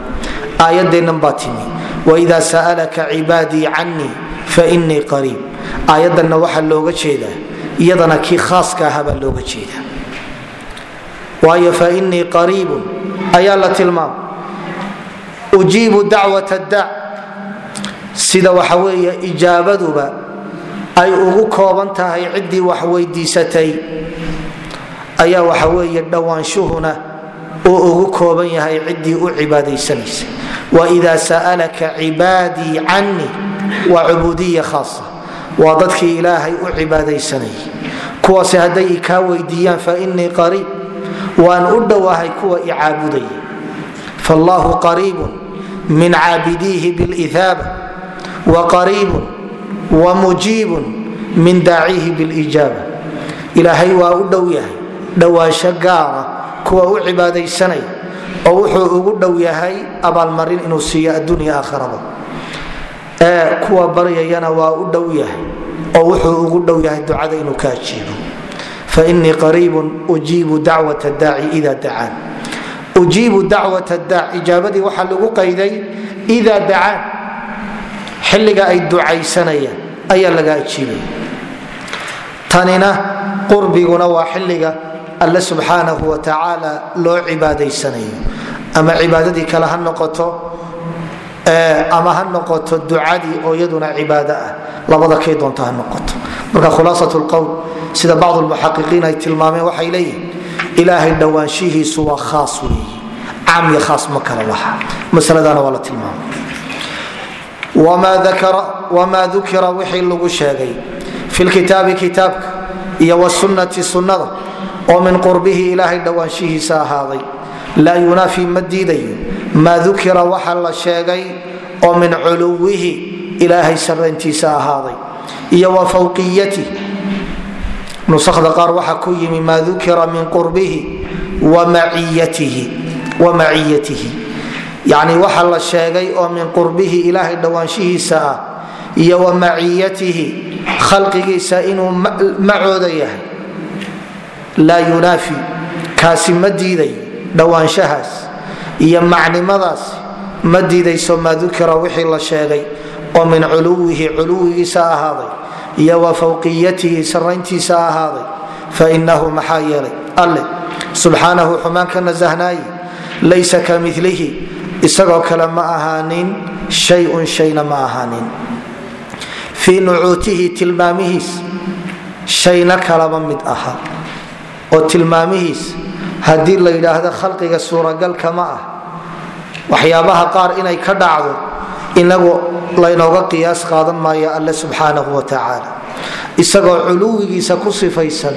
aayadeennan baa timi waidaa sa'alaka cibaadii cannii fainii qariib. Aayaddanna waxaa looga jeedaa iyadana kii khaaska ahaa looga jeedaa. Waayo fainii qariibun ayaa la tilmaama ujiibu dacwat daac sida waxa weeye ijaabaduba ay ugu kooban tahay ciddii wax weydiisatay ayaa waxa weeye dhowaanshuhuna uu ugu kooban yahay ciddii u cibaadaysanaysa. Waida sa'alaka cibaadii canii waa cubuudiya khaasa waa dadkii ilaahay u cibaadaysanayay kuwaasi hadday i kaa weydiiyaan fainii qariib waan u dhowahay kuwa i caabudaya. Qariibun min caabidiihi bilihaaba waqariibun wamujiibun min daacihi bilijaaba ilaahay waa u dhow yahay dhowaansho gaara kuwa u cibaadaysanaya oo wuxuu ugu dhow yahay abaalmarin inuu siiyo addunya aakharaba ee kuwa baryayana waa u dhow yahay oo wuxuu ugu dhow yahay ducada inuu ka ajiibo. Fainii qariibun ujiibu dacwat daaci ida dacaan. Ujiibu xilliga ay ducaysanayaan ayaa laga ajiibaya tanina qurbiguna waa xilliga alle subxaanahu wa tacaala loo cibaadaysanayo ama cibaadadii kale ha noqoto ama ha noqoto ducadii oo iyaduna cibaado ah. Labada kay doonta ha noqoto. Marka khulaasat lqowl sida bacd lmuxaqiqiin ay tilmaameen waxay leeyihiin ilaahay dhowaanshihiisu waa khaas weeye caam khaas ma kala laha. Masaladana waa la tilmaamay wamaa dukira wixii lagu sheegay fi lkitaabi kitaabka iyo wsunnati sunnada oo min qurbihi ilaahay dhowaanshihiisa ahaaday laa yunaafi ma diidayo maa dukira waxa la sheegay oo min culuwihi ilaahay sarayntiisa ahaaday iyo wa fawqiyatih nusakda qaar waxaa ku yimi maa dukira yani waxa la sheegay oo min qurbihi ilaahay dhowaanshihiisa ah iyo wa maciyatihi khalqigiisa inuu macooda yahay. Laa yunaafi kaasi ma diiday dhowaanshahaas iyo macnimadaas ma diidayso maa dukira wixii la sheegay oo min culuwihi culuwigiisa ahaaday iyo wa fawqiyatihi sarayntiisa ahaaday. Fainahu maxaa yeelay? Alle subxaanahu xumaan ka laysa ka milihi isagoo kale ma ahaanin shayun shayna ma ahaanin. Fii nucuutihi tilmaamihiis shayna kalama mid aha. Oo tilmaamihiis haddii la yidhaahdo khalqiga suuragalka ma ah. Waxyaabaha qaar inay ka dhacdo inagu laynooga qiyaas qaadan maayo alle subxaanahu wa tacaala. Isagoo culuwigiisa ku sifaysan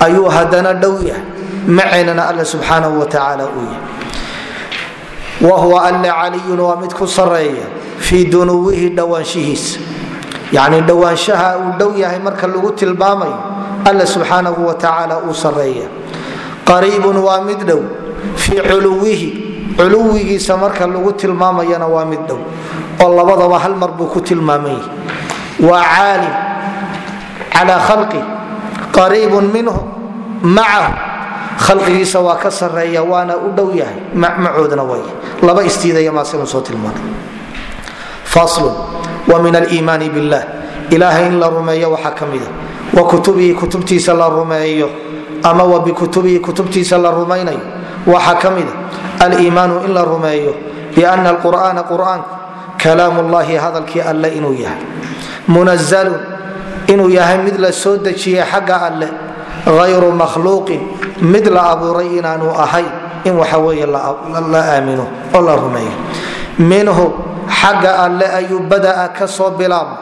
ayuu haddana dhow yahay. Maceynana alle subxaanahu wa tacaala uu yahay wahuwa alle caliyun waa mid ku sareeya fii dunuwihi dhowaanshihiisa yacni dhowaanshaha uu dhow yahay marka lagu tilmaamayo alle subxaanahu wa tacaala uu sareeya qariibun waa mid dhow fii culuwihi culuwigiisa marka lagu tilmaamayana waa mid dhow oo labadaba khalqigiisa waa ka sareeya waana u dhow yahay. Macoodna way. Laba istiidayamaasinu soo tilmaanay faslun wa min aliimaani billah. Ilaahay in la rumeeyo waxaa ka mida wa kutubihi kutubtiisa la rumeeyo ama wa bikutubihi kutubtiisa la rumaynayo waxaa ka mida aliimaanu in la rumeeyo biana alqur'aana qur'aanku kalaam llahi hadalkii alle inuu yahay. Munazalun inuu yahay mid la soo dejiyey xagga alle hayru makhluuqin mid la abuuray inaanu ahayn in waxaweye la aamino oo la rumeeyo minhu xagga alle ayuu badaa ka soo bilaabma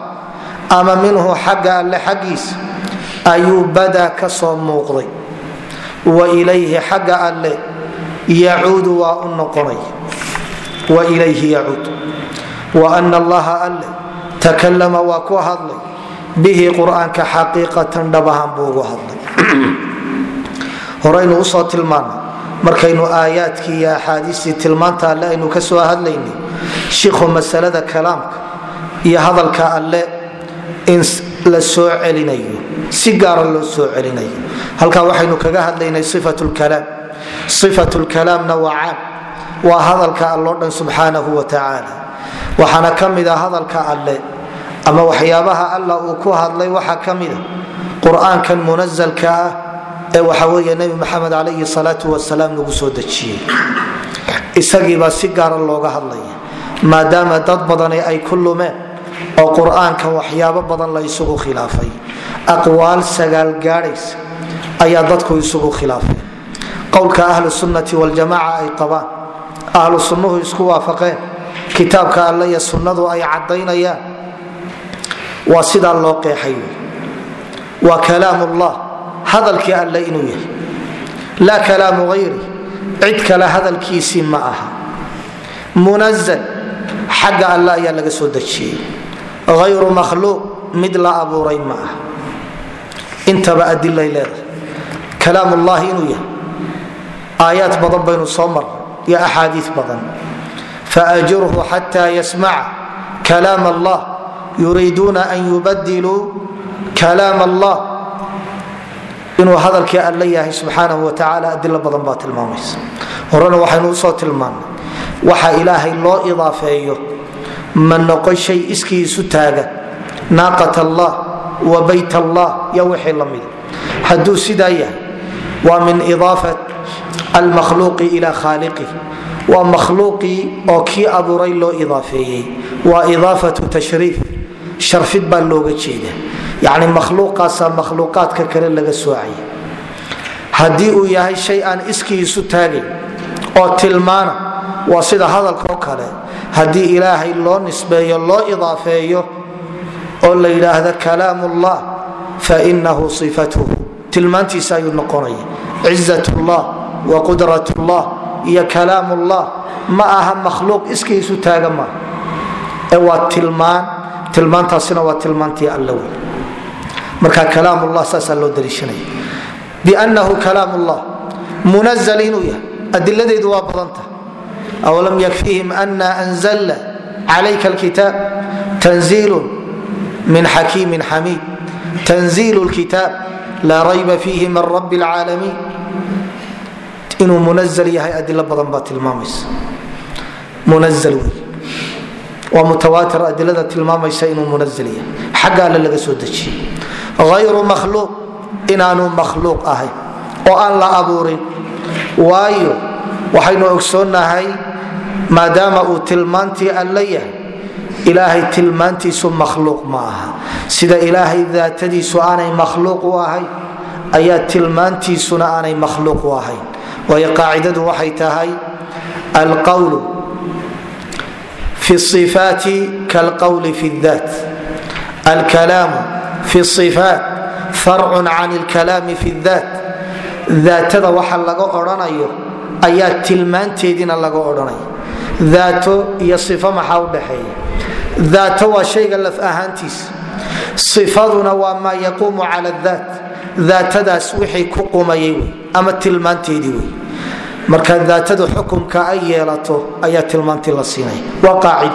ama minhu xagga alle xaggiisa ayuu badaa ka soo muuqday wa ilayhi xagga alle yacuudu waa u noqonay wa ilayhi yacuud wa ana allaha alle takalama waa ku hadlay bihi qur'aanka xaqiiqatan horaynu u soo tilmaana markaynu aayaadkii iyo axaadiistii tilmaanta alle aynu ka soo hadlaynay shiku masalada kalaamka iyo hadalka alle in la soo celinayo si gaara loo soo celinayo. Halkaa waxaynu kaga hadlaynay ifat lkalaam ifat lkalaamna waa caam waa hadalka alloo dhan subxaanahu wa tacaala. Waxaana ka mida hadalka alle ama waxyaabaha alla uu ku hadlay waxaa ka mida qur'aankan munazalka ah ee waxa wey nebi maxamed calayhi salaatu wasalaam lagu soo dejiyey. Isagiibaa si gaara looga hadlaya maadaama dad badani ay ku lumeen oo qur'aankan waxyaabo badan la isugu khilaafay aqwaal sagaal gaadhaysa ayaa dadku isugu khilaafeen. Qowlka ahlu sunnati waljamaca ay qabaan ahlu sunnuhu isku waafaqeen kitaabka alle iyo sunnadu ay caddaynayaan waa sidaa loo qeexay waa kalaam ullah hadalkii alle inuu yahay. Laa kalaamu hayri cid kale hadalkiisii ma aha. Munazal xagga alle ayaa laga soo dejiyey. Hayru makhluuq mid la abuuray ma aha. Intaba adilay leedahay. Kalaam ullahi inuu yahay. Aayaad badan baynu soo marray iyo axaadii badan. Faajurhu xata yasmaca. Kalaam allah yuriiduuna an yubadiluu kalaam allah inuu hadalkii alle yahay subxaanahu watacaala adilo badan baa tilmaamaysa. Horena waxaynu u soo tilmaannay waxa ilaahay loo idaafeeyo ma noqon shay iskiisu taaga. Naaqat allah wa bayt allah iyo wixii la mida hadduu sidaa yahay waa min idaafat almakhluuqi ila khaaliqih waa makhluuqii oo kii abuuray loo idaafeeyey. Looga jeeda yani makhluuqaasaa makhluuqaadka kale laga soocaya haddii uu yahay shay aan iskiisu taagayn oo tilmaana waa sida hadalkao kale haddii ilaahay loo nisbeeyo loo idaafeeyo oo la yidhaahdo kalaam ullah fainahu sifatuhu. Tilmaantiisa ayuu noqonaya. Cizat llah wa qudrat llah iyo kalaam ullah ma aha makhluuq iskiisu taaga maaha ee waa tilmaan tilmaantaasina waa tilmaantii alla wey marka kalaamullah saasaa loo daliishanaya binahu kalaamullah munazl inuu yahay. Adiladeedu waa badanta. Awlam yakfihim ana anzalna calayka alkitaab? Tanziilu min xakiimin xamiid. Tanziilu lkitaab laa rayba fiihi min rabi lcaalamiin inuu munazl yahay adilo badan baa tilmaamaysa. Munazl wey waa mutawaatir adilada tilmaamaysa inuu munazl yahay. Xagga laga soo dejiyey hayru makhluuq inaanu makhluuq ahayn oo aan la abuurin waayo waxaynu ogsoonnahay maadaama uu tilmaantii alle yahay ilaahay tilmaantiisu makhluuq ma aha sida ilaahay daatadiisu aanay makhluuq u ahayn ayaa tilmaantiisuna aanay makhluuq u ahayn waayo qaacidadu waxay tahay alqawlu fi ifaati kalqawli fi daat alkalaamu fi ifaat farcun can ilkalaami fi daat daatada waxa laga odhanayo ayaa tilmaanteediina laga odhanaya daato iyo ifo maxaa udhaxeeya daato waa shayga laf ahaantiisa ifaduna waa maa yaquumu cala daat daatadaas wixii ku qumayay wey ama tilmaanteedii wey. Marka daatadu xukumka ay yeelato ayaa tilmaantii la siinaya waa qaacid.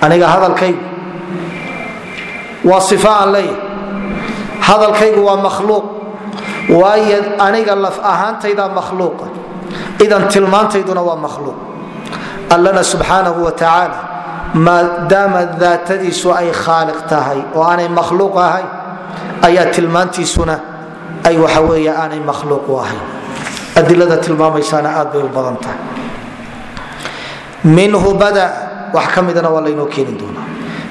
Aniga waa sifa aan leeyahay hadalkaygu waa makhluuq. Waayo aniga laf ahaantaydaa makhluuqa idan tilmaantayduna waa makhluuq. Allana subxaanahu wa tacaala maadaama daatadiisu ay khaaliq tahay oo aanay makhluuq ahayn ayaa tilmaantiisuna ay waxaweey aanay makhluuq u ahayn. Adilada aad bay u badan tahay. Minhu bada wax ka waa laynoo keeni doonaa.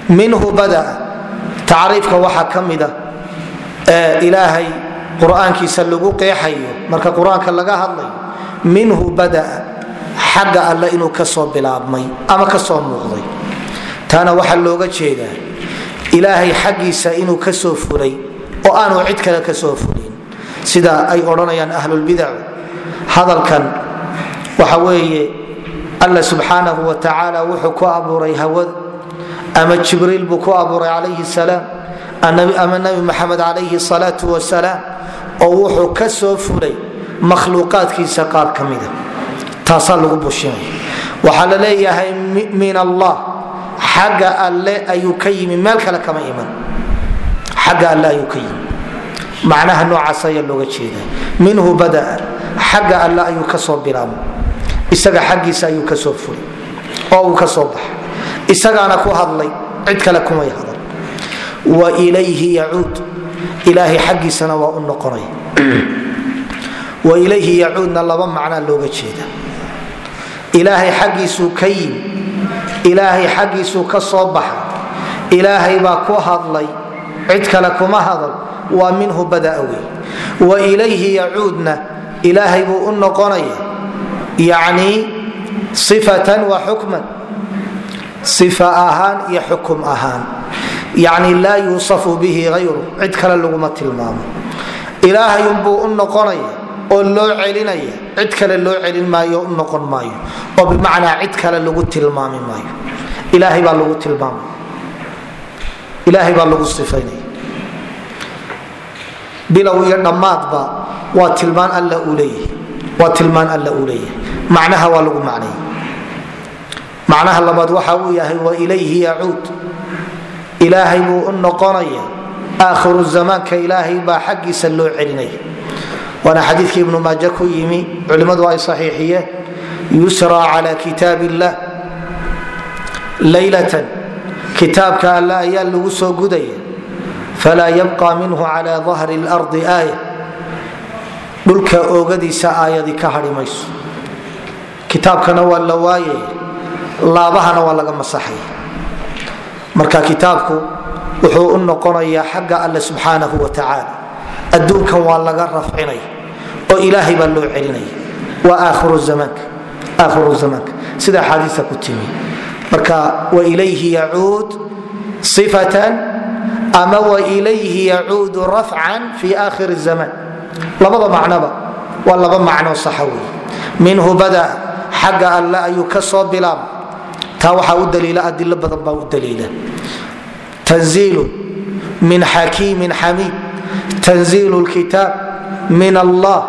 Minhu bada tacriifka waxaa ka mida ee ilaahay qur'aankiisa lagu qeexayo marka qur'aanka laga hadlayo minhu badaa xagga alle inuu ka soo bilaabmay ama ka soo muuqday. Taana waxaa looga jeedaa ilaahay xaggiisa inuu ka soo fulay oo aanu cid kale ka soo fulin. Sida ay odhanayaan ahlulbidacu hadalkan waxa weeye alla subxaanahu wa tacaala wuxuu ku abuuray hawada ama jibriil buu ku abuuray calayhi salaam. Ama nabi maxamed calayhi salaatu wasalaam oo wuxuu ka soo fulay makhluuqaadkiisa qaar ka mida taasaa lagu bushinaya waxaa la leeyahay min allah xagga alle ayuu ka yimi. Meel kale kama iman. Xagga alle ayuu ka yimi. Macnaha noocaas ayaa looga jeeda minhu badaa. Xagga alle ayuu ka soo bilaabay. Isaga xaggiisa ayuu ka soo fulay oo uu ka soo baxay isagaana ku hadlay cid kale kumay hadal wa ilayhi yacuud ilaahay xaggiisana waa u noqonaya wa ilayhi yacuudna laba macnaa looga jeeda. Ilaahay xaggiisuu ka yimi ilaahay xaggiisuu ka soo baxay ilaahay baa ku hadlay cid kale kuma hadal waa minhu badaa wey wa ilayhi yacuudna ilaahay buu u noqonaya yacnii sifatan wa xukman sifa ahaan iyo xukum ahaan. Yacni laa yuusafu bihi hayru cid kale laguma tilmaamo. Ilaahayunbuu u noqonaya oo loo celinaya. Cid kale loo celin maayo u noqon maayo. Oo bimacnaa cid kale lagu tilmaami maayo. Ilaahay baa lagu tilmaamay. Ilaahay baa lagu sifaynaya. Bilow iyo dhammaadba waa tilmaan alla uu leeyahay. Waa tilmaan alla uu leeyahay. Macnaha waa lagu macnayay macnaha labaad waxa uu yahay wa ilayhi yacuud ilaahay buu u noqonaya aakhiru zamaanka ilaahay baa xaggiisa loo celinaya waana xadiidkii ibnu maaje ku yimi culimmadu ay saxiixiyeen yusraa cala kitaab illah laylatan kitaabka alle ayaa lagu soo gudaya falaa yabqa minhu cala dahri lardi aaya. Dhulka oogadiisa aayadi ka hadhi mayso. Kitaabkana waa la waayaya laabahana waa laga masaxaya. Marka kitaabku wuxuu u noqonayaa xagga alle subxaanahu wa tacaala. Adduunkan waa laga rafcinaya oo ilaahay baa loo celinaya waa aakhiru zamaanka sida axaadiista ku timi. Marka wailayhi yacuud sifatan ama wailayhi yacuudu rafcan fi aakhir zaman. Labada macnoba waa laba macnoo saxa wey minhu bada xagga alle ayuu ka soo bilaaba taa waxaa u daliila adilo badan baa u daliila. Tanziilu min xakiimin xamiid. Tanziilu lkitaab min allah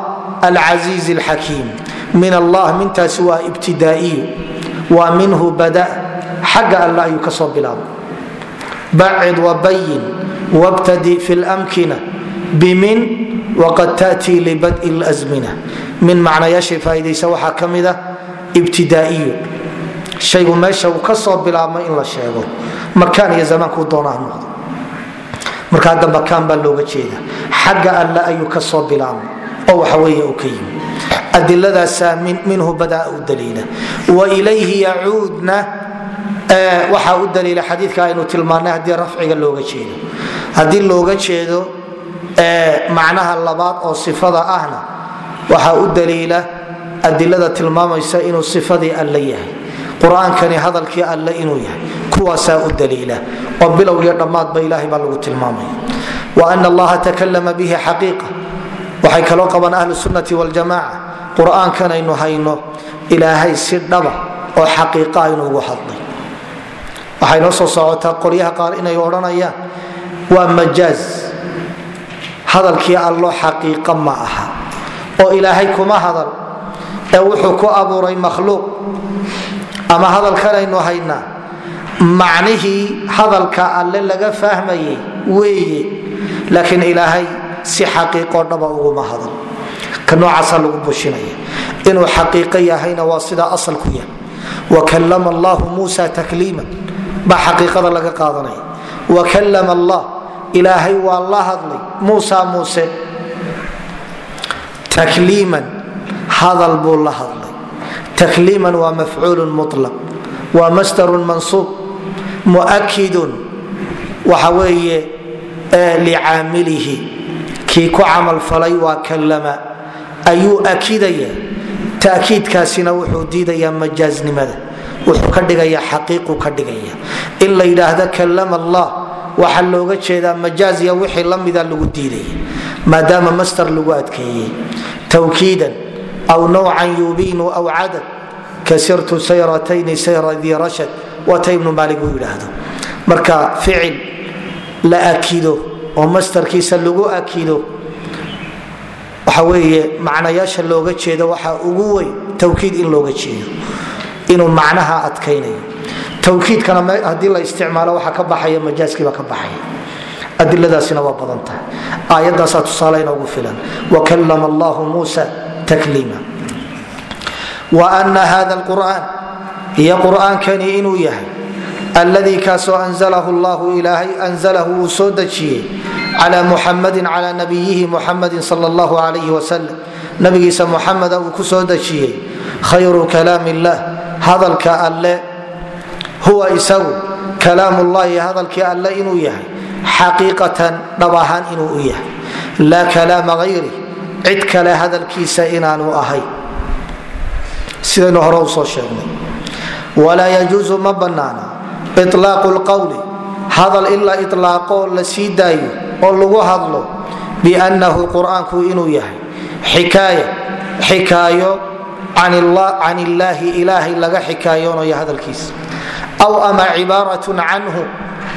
alcasiiz alxakiim min allah mintaasi waa ibtidaa'iyu waa minhu bada. Xagga alle ayuu ka soo bilaaba bacid wabayin wabtadi fi lmkina bimin waqad taأtii libad'i lsmina min macnayaashay faaidaysa waxaa ka mida ibtidaa'iyu shaygu meesha uu ka soo bilaabmay in la sheego. Makaan iyo zamaankuu doonaa noqdo. Marka hadda makaan baa looga jeeda xagga alle ayuu ka soo bilaabmay oo waxaweeye uu ka yimi adiladaasaa minhu badaa u daliila. Wailayhi yacuudna waxaa u daliila xadiidka aynu tilmaanay haddii rafciga looga jeedo. Haddii looga jeedo macnaha labaad oo sifada ahna waxaa u daliila adilada tilmaamaysa inuu sifadii alle yahay qur'aankani hadalkii alle inuu yahay. Kuwaasaa u daliila. Oo bilow iyo dhammaadba ilahay baa lagu tilmaamaya wa ana allaha takalama bihi xaqiiqa. Waxay kaloo qabaan ahlu sunnati waljamaca qur'aankanaynu hayno ilaahay si dhaba oo xaqiiqa inuugu hadlay. Waxay noo soo socotaa qolyaha qaar inay odhanayaan waa majaaz. Hadalkii allo xaqiiqa ma aha. Oo ilaahay kuma hadal. Ee wuxuu ku abuuray makhluuq ama hadalkanaynu haynaa macnihii hadalka alle laga fahmayay weeye. Laakiin ilaahay si xaqiiqoo dhaba uguma hadal. Ka noocaasa lagu bushinaya inuu xaqiiqo yahayna waa sidaa asalku yahay wakalama allahu muusa takliiman. Baa xaqiiqada laga qaadanaya wakalama allah ilaahay waa la hadlay. Muusa muuse. Takliiman. Hadal buu la hadlay takliiman waa mafcuul mulaq waa masdarun mansuub muakidun waxa weeye licaamilihi kii ku camalfalay waa kalama ayuu akidaya takiidkaasina wuxuu diidayaa majaaznimada wuxuu ka dhigaya xaqiiqu ka dhigaya in la yidhaahdo kalama allah waxaa looga jeedaa majaaziya wixii la mida lagu diidaya maadaama mastar lagu adkeeyey tawkiidan aw nawcan yubiinu aw cadad kasirtu sayratayni sayra dii rashad waata ibnu maalik uu yidhaahdo marka ficil la akido oo mastarkiisa lagu akido waxa weeye macnayaasha looga jeedo waxaa ugu weyn tawkiid in looga jeedo inuu macnaha adkaynayo tawkiidkana haddii la isticmaalo waxaa ka baxaya majaaskiibaa ka baxaya adiladaasina waa badan tahay aayadaasaa tusaale inoogu filan wakalama allahu ana hada lqur'aan iyo inuu yahay alladii kaasoo anzalahu llahu ilaahay anzalahu uu soo dejiyey cla muxamadin cla nabiyihi muxamadin sal allahu alayh wasalam nabigiisa muxameda uu ku soo dejiyey khayru kalaam illah hadalka alle huwa isagu kalaam llahi hadalkii alle inuu yahay xaqiiqatan dhab ahaan inuu u yahay. Laa kalaama hayri cid kale hadalkiisa inaanu ahay. Sidaynu hore u soo sheegnay. Walaa yajuusu ma banaana ilaaqu lqowli hadal in la ilaaqo la sii daayo oo lagu hadlo biannahu qur'aanku inuu yahay. Xikaaya xikaayo can illaahi ilaahay laga xikaayoonayo hadalkiisa. Aw ama cibaaratun canhu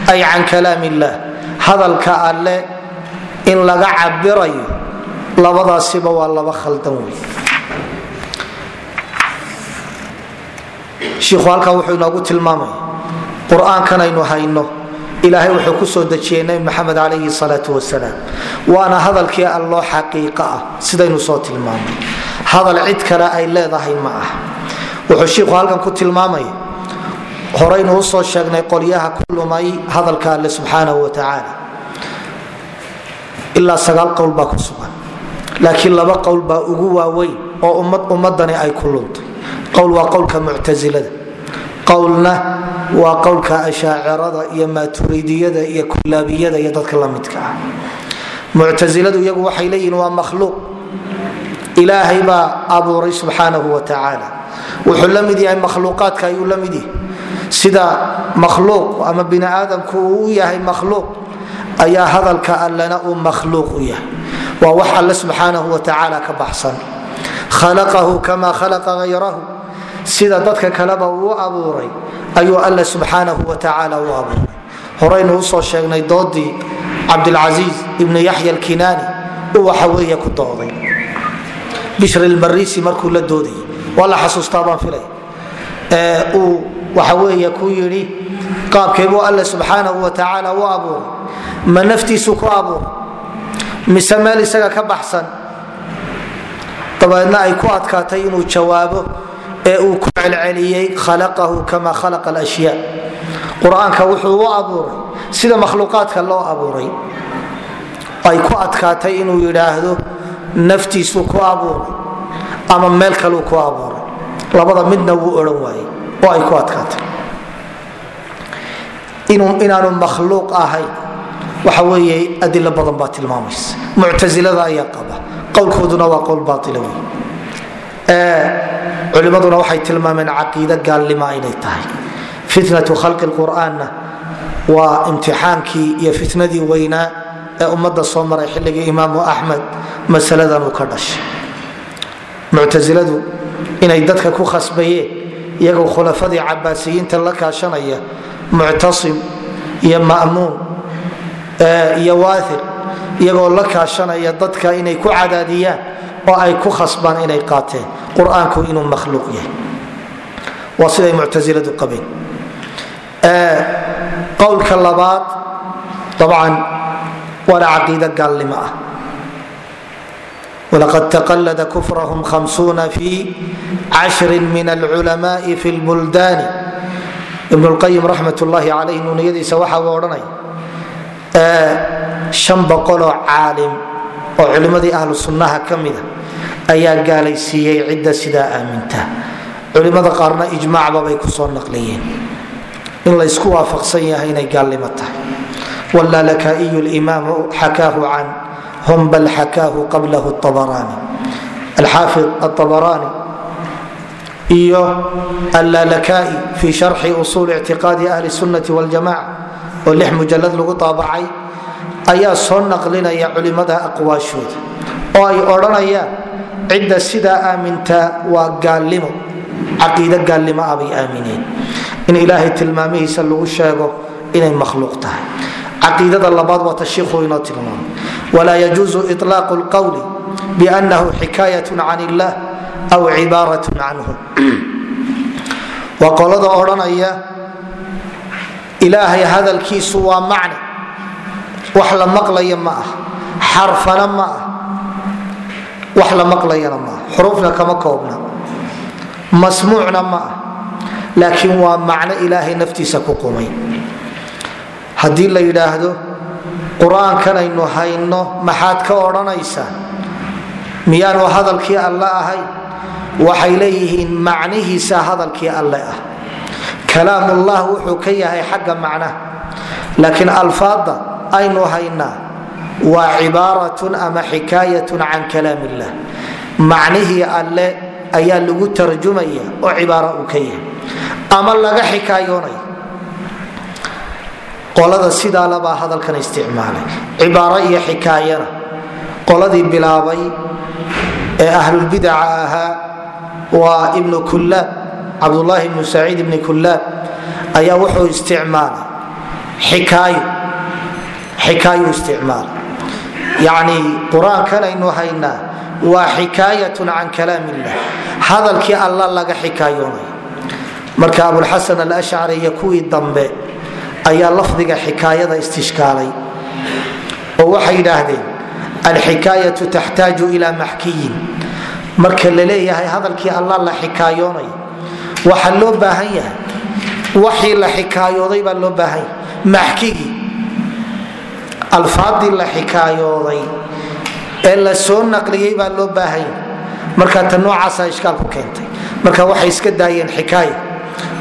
ay can kalaam illah hadalka alle in laga cabirayo labadaasiba waa laba khaldan wey shiikhu halkan wuxuu inoogu tilmaamaya qur'aankan aynu hayno ilaahay wuxuu ku soo dejiyey nabi maxamed calayhi salaau wasalaam. Waana hadalkii alloo xaqiiqa ah sidaynu soo tilmaamay. Hadal cid kale ay leedahay ma ah. Wuxuu shiikhu halkan ku tilmaamaya horaynu u soo sheegnay qolyaha ku lumay hadalka alle subxaanahu wa tacaala ilaa sagaal qowl baa ku sugan laakiin laba qowl baa ugu waaweyn oo ummadani ay ku luntay qowl waa qowlka muctasilada qowlna waa qowlka ashaacirada iyo maaturidiyada iyo kulaabiyada iyo dadka lamidka ah. Muctasiladu iyagu waxay leeyihiin waa makhluuq. Ilaahay baa abuuray subxaanahu wa tacaala. Wuxuu la mid yahay makhluuqaadka ayuu la mid yahay. Sida makhluuq ama bini aadamku uu u yahay makhluuq ayaa hadalka allena uu makhluuq u yahay waa wax alle subxaanahu wa tacaala ka baxsan. Khalaqahu kama khalaqa hayrahu sida dadka kaleba uu abuuray ayuu alle subxaanahu wa tacaala u abuuray. Horaynu u soo sheegnay doodii cabdilcasiis ibnu yaxya alkinaani uu waxa weeye ku dooday. Bishr lmarisi markuu la doodayay waa la xasuustaa baan filay. Uu waxa weeye ku yidhi qaabkeebuu alle subxaanahu wa tacaala u abuuray ma naftiisu ku abuuray mise meel isaga ka baxsan. Dabeedna ay ku adkaatay inuu jawaabo ee uu ku celceliyey khalaqahu kama khalaqa alashyaa qur'aanka wuxuu u abuuray sida makhluuqaadka loo abuuray. Ay ku adkaatay inuu yidhaahdo naftiisuu ku abuuray ama meel kaluu ku abuuray. Labada midna wuu odhan waayey oo ay ku adkaatay. Inaanu makhluuq ahayn waxa weeye adilo badan baa tilmaamaysa. Muctasilada ayaa qaba. Qowlkooduna waa qowl baaila wey culimaduna waxay tilmaameen caqiide gaalnima inay tahay. Fitnatu khalqi qur'aanna waa imtixaankii iyo fitnadii weynaa ee ummadda soo maray xilligii imaamu axmed masaladan uu ka dhashay. Muctasiladu inay dadka ku khasbayeen iyagoo khulafadii cabaasiyiinta la kaashanaya muctasim iyo ma'muun iyo waathir iyagoo la kaashanaya dadka inay ku cadaadiyaan oo ay ku khasbaan inay qaateen. Qur'aanku inuu makhluuq yahay. Waa siday muctasiladu qabeen. Qowlka labaad dabcan waana caqiide gaalnimo ah. Walaqad taqalada kufrahum hamsuuna fi cashrin min alculamaai fi lbuldaani ibn lqayim raxmat ullaahi calayh nuuniyadiisa waxa uu odhanaya shan boqoloo caalim oo culimmadii ahlu sunnaha ka mida ayaa gaalaysiiyey cidda sidaa aaminta. Culimmada qaarna ijmaacba bay ku soo naqliyeen. In laysku waafaqsan yahay inay gaalnimo tahay. Wallaalakaiyu limaamu xakaahu can hum bal xakaahu qablahu abaraani alxaafid aabaraani iyo allaalakaai fi sharxi usuul ictiqaadi ahli sunnati waljamaca oo lix mujalad lagu daabacay ayaa soo naqlinaya culimmada aqwaashooda oo ay odhanayaan cidda sidaa aamintaa waa gaalnimo. Caqiide gaalnimo ah bay aamineen. In ilaahay tilmaamihiisa lagu sheego inay makhluuq tahay. Caqiidada labaad waa tashiikhuu inoo tilmaamay. Walaa yajuusu iطlaaqu lqowli biannahu xikaayat can illah aw cibaarat canhu. Waa qolada odhanaya ilaahay hadalkiisu waa macne wax la maqlaya ma ah. Xarfana ma ah. Wax la maqlayana ma ah. Xuruufna kama koobna. Masmuucna ma ah. Laakiin waa macno ilaahay naftiisa ku qumay. Haddii la yidhaahdo qur'aankanaynu hayno maxaad ka odhanaysaa? Miyaanu hadalkii alle ahay? Waxay leeyihiin macnihiisa hadalkii alle ah kalaamullah wuxuu ka yahay xagga macnaha laakiin alfaadda aynu haynaa waa cibaaratun ama xikaayatun can kalaam illah macnihii alle ayaa lagu tarjumaya oo cibaaro uu ka yahay. Ama laga xikaayoonaya qolada sidaalabaa hadalkan isticmaalay. Cibaaro iyo xikaayana. Qoladii bilaabay ee ahlulbidaca ahaa waa ibnu kullaab cabdulaahi ibnu saciid ibni kullaab ayaa wuxuu isticmaalay xikaayo xikaayo isticmaalay yacni qur'aankan aynu haynaa waa xikaayatun can kalaam illah hadalkii alla laga xikaayoonayo marka abulxasan alashcari iyo kuwii dambe ayaa lafdiga xikaayada istishkaalay. Oo waxay yidhaahdeen alxikaayatu taxtaaju ilaa maxkiyin. Marka la leeyahay hadalkii alla la xikaayoonayo waxaa loo baahan yahay. Waxii la xikaayooday baa loo baahan yahay. Maxkigii alfaadii la xikaayooday ee la soo naqliyey baa loo baahan yahay. Marka ta noocaasa ishkaal ku keentay. Marka waxay iska daayeen xikaaya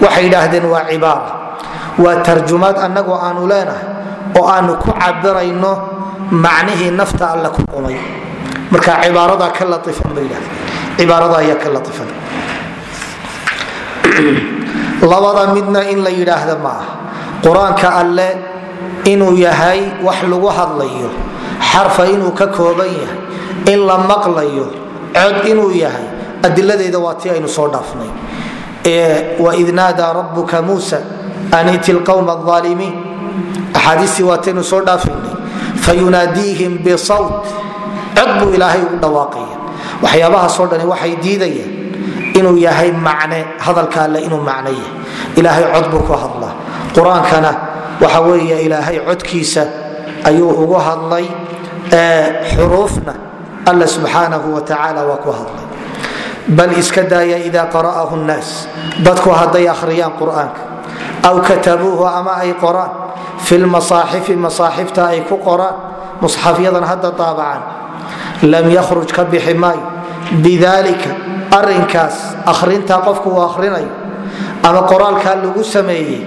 waxay yidhaahdeen waa cibaara waa tarjumaad annagu aanu leenahay oo aanu ku cabirayno macnihii nafta alle ku qumay. Marka cibaaradaa ka laiifan bay yidhahdeen cibaarada ayaa ka laiifan labada midna in la yidhaahda ma ah qur'aanka alle inuu yahay wax lagu hadlayo xarfa inuu ka kooban yahay in la maqlayo cod inuu yahay adiladeeda waa tii aynu soo dhaafnay. Waid naadaa rabuka muusa an iti lqwma aalimiin axaadiistii waataynu soo dhaafaynay fayunaadiihim bisawt cod buu ilaahay ugu dhawaaqaya. Waxyaabahaasoo dhani waxay diidayaan inuu yahay macne hadalka alle inuu macno yahay. Ilaahay cod buu ku hadlaa. Qur'aankana waxa weeye ilaahay codkiisa ayuu ugu hadlay xuruufna alla subxaanahu watacaala waa ku hadlay. Bal iska daaya ida qara'ahu nnaas. Dadku hadday akhriyaan qur'aanka aw katabuuhu ama ay qoraan fi lmasaaxifi masaaxifta ay ku qoraan musxafyadan hadda daabacan lam yakhruj ka bixi maayo bidalika arinkaas akhrintaa qofku uu akhrinayo ama qoraalkaa lagu sameeyey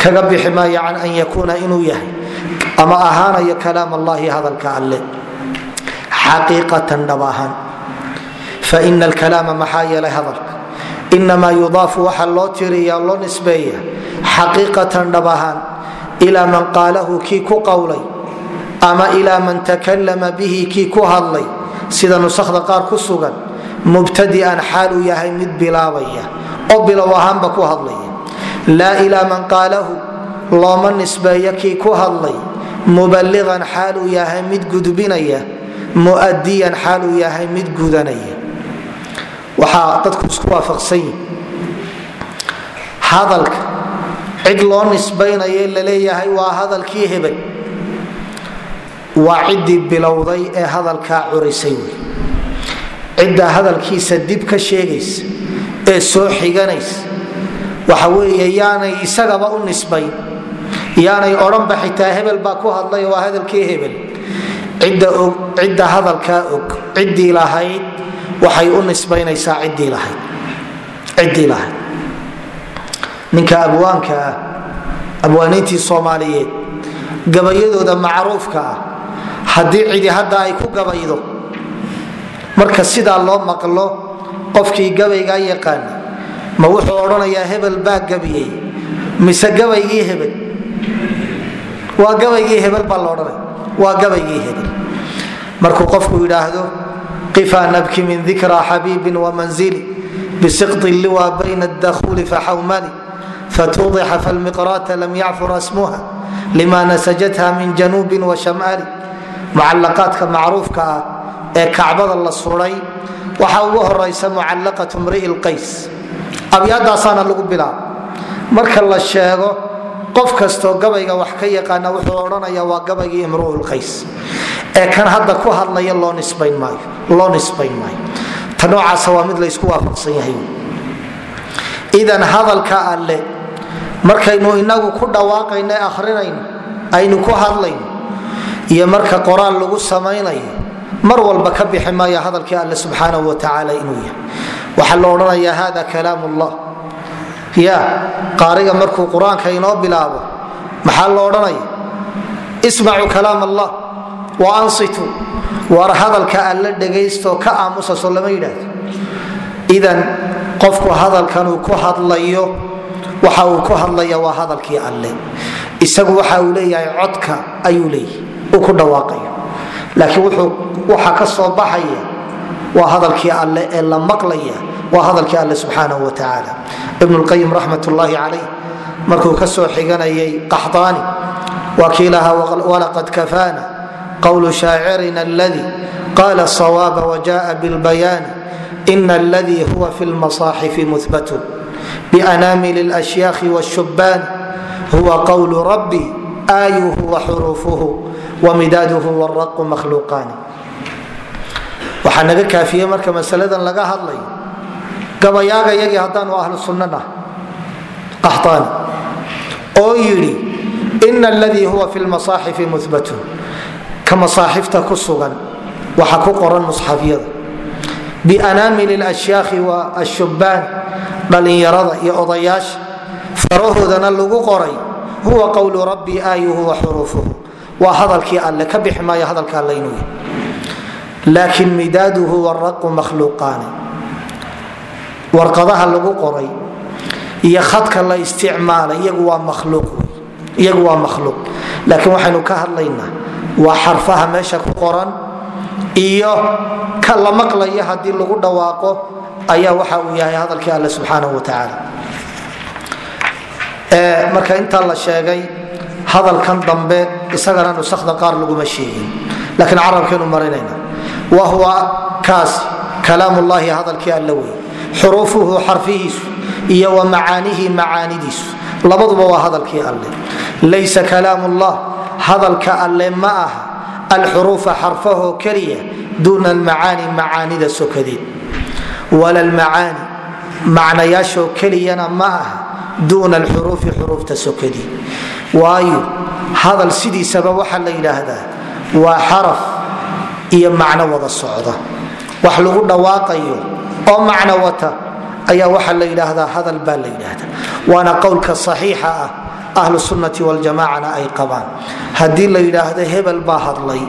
kaga bixi maayo can an yakuuna inuu yahay ama ahaanayo kalaam allahi hadalka alle. Xaqiiqatan dhab ahaan faina alkalaama maxaa yeelay hadalka? Inamaa yudaafu waxa loo tiriya loo nisbeeya xaqiiqatan dhab ahaan ilaa man qaalahu kii ku qowlay ama ilaa man takalama bihi kii ku hadlay sida nusakda qaar ku sugan mubtadian xaal uu yahay mid bilaabaya oo bilow ahaanba ku hadlaya. Laa ilaa man qaalahu looma nisbeeyo kii ku hadlay. Mubaliqan xaal uu yahay mid gudbinaya muadiyan xaal uu yahay mid gudanaya. Waxaa dadku isku waafaqsan yihiin hadalka cid loo nisbaynayo la leeyahay waa hadalkii hebel. Waa ciddii bilowday ee hadalkaa curaysay. wey cidda hadalkiisa dib ka sheegaysa ee soo xiganaysa. Waxa weeye yaanay isagaba u nisbayn. Yaanay odhanba xitaa hebel baa ku hadlay waa hadalkii hebel. Cidda hadalkaa og ciddii lahayd waxay u nisbaynaysaa ciddii lahayd. Ninka abwaanka ah abwaaniintii soomaaliyeed gabayadooda macruufka ah haddii cidi hadda ay ku gabaydo marka sidaa loo maqlo qofkii gabaygaa yaqaana ma wuxuu odhanayaa hebel baa gabiyey mise gabaygii hebel? Waa gabaygii hebel baa laodhanaya waa gabaygii hebel. Markuu qofku yidhaahdo qifaa nabki min dikra xabiibin wamanzili bisiqdi liwa bayna dakhuli faxawmali fatuudixa falmiqraata lam yacfur asmuha lima nasajatha min januubin washamali mucalaqaadka macruufka ah ee kacbada la suray waxaa ugu horaysa mucalaqatu mrii lqays abyaadaasaana lagu bilaaba marka la sheego qof kastoo gabayga wax ka yaqaana wuxuu odhanaya waa gabaygii imruulqays ee kan hadda ku hadlaya loo nisbayn maayo ta noocaasa waa mid laysku waafaqsan yahay. Idan hadalka alle markaynu inagu ku dhawaaqayno ahrinayno aynu ku hadlayno iyo marka qoraal lagu samaynayo mar walba ka bixi maayo hadalkii alle subxaanahu watacaala inuu yahay. Waxaa la odhanayaa hada kalaam ullah ya qaariga markuu qur'aanka inoo bilaabo maxaa la odhanaya ismacuu kalaam allah wa ansituu war hadalka alle dhagaystoo ka aamusaso lama yidhaahdo. Idan qofku hadalkanuu ku hadlayo waxa uu ku hadlaya waa hadalkii alle. Isagu waxa uu leeyahay codka ayuu leeyahay. Uu ku dhawaaqayo laakiin waxa ka soo baxaya waa hadalkii alle ee la maqlaya waa hadalkii alle subxaanah wa tacaala ibn raxmat ullaahi calayh markuu ka soo xiganayay qaxdaani waa walaqad kafaana qowlu shaacirina aladii qaala sawaaba wajaa bilbayaani ina aladii huwa fi lmasaaxifi muhbatun bianaamili lshyaahi wshubbaani huwa qowlu rabbii aayuhu waxuruufuhu wamidaaduhu wraqu makhluuqaani waxaa naga kaafiyey marka masaladan laga hadlayo gabayaaga yagii haddaanu ahlu sunnana qaxaani oo yidhi ina aladii huwa fi lmasaaxifi muhbatun ka masaaxifta ku sugan waxa ku qoran musxafyada bianaamili lashyaakhi wa ashubbaan dhallinyarada iyo odayaasha farahoodana lagu qoray huwa qowlu rabbii aayuhu wa xuruufuhu. Waa hadalkii alle ka bixi maayo hadalka alle inuu yahy laakin midaaduhu waraqu makhluuqaani. Warqadaha lagu qoray iyo khadka la isticmaalay iyagu waa makhluuq laakiin waxaynu ka hadlaynaa waa xarfaha meesha ku qoran iyo ka la haddii lagu dhawaaqo ayaa waxa uu yahay hadalkii alle subxaanahu watacaala marka intaa la sheegay hadalkan dambe isagana nusakda qaar laguma sheegin. Laakiin carabkaynu marinayna wa huwa kaasi kalaam ullahi hadalkii alle wey xuruufuhu xarfihiisu iyo wa macaanihi macaanidiisu. Labaduba waa hadalkii alle. Laysa kalaam ullah hadalka alle ma aha. Alxuruufa xarfahoo keliya duuna almacaani macaanida sokadeed wala lmacaani macnayaashoo keliyana ma aha duuna alxuruufi xuruufta sokadeed waayo hadal sidiisaba waxaa la yidhaahdaa waa xaraf iyo macno wada socda. Wax lagu dhawaaqayo oo macno wata ayaa waxaa la yidhaahdaa hadal baa la yidhaahda waana qowlka saxiixa ah ahlu sunnati waljamacana ay qabaan. Haddii la yidhaahdo hebel baa hadlay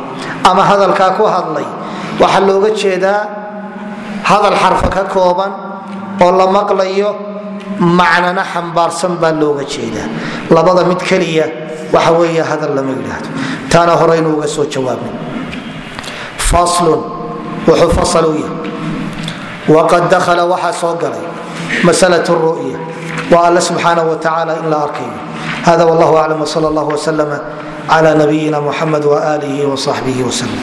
ama hadalkaa ku hadlay waxaa looga jeedaa hadal xarfa ka kooban oo la maqlayo macnana xambaarsan baa looga jeedaa. Labada mid keliya waxa weeye hadal lama yidhaahdo. Taana horeynu uga soo jawaabnay faslun wuxuu fasal u yahay. Waqad dakhala waxaa soo galay. Masalat ru'ya. Waa alle subxaanahu watacaala in la arkayo hada wallahu aclam wsal allah wslama cla nabiyina muxamed waaalihi wsaxbihi wslm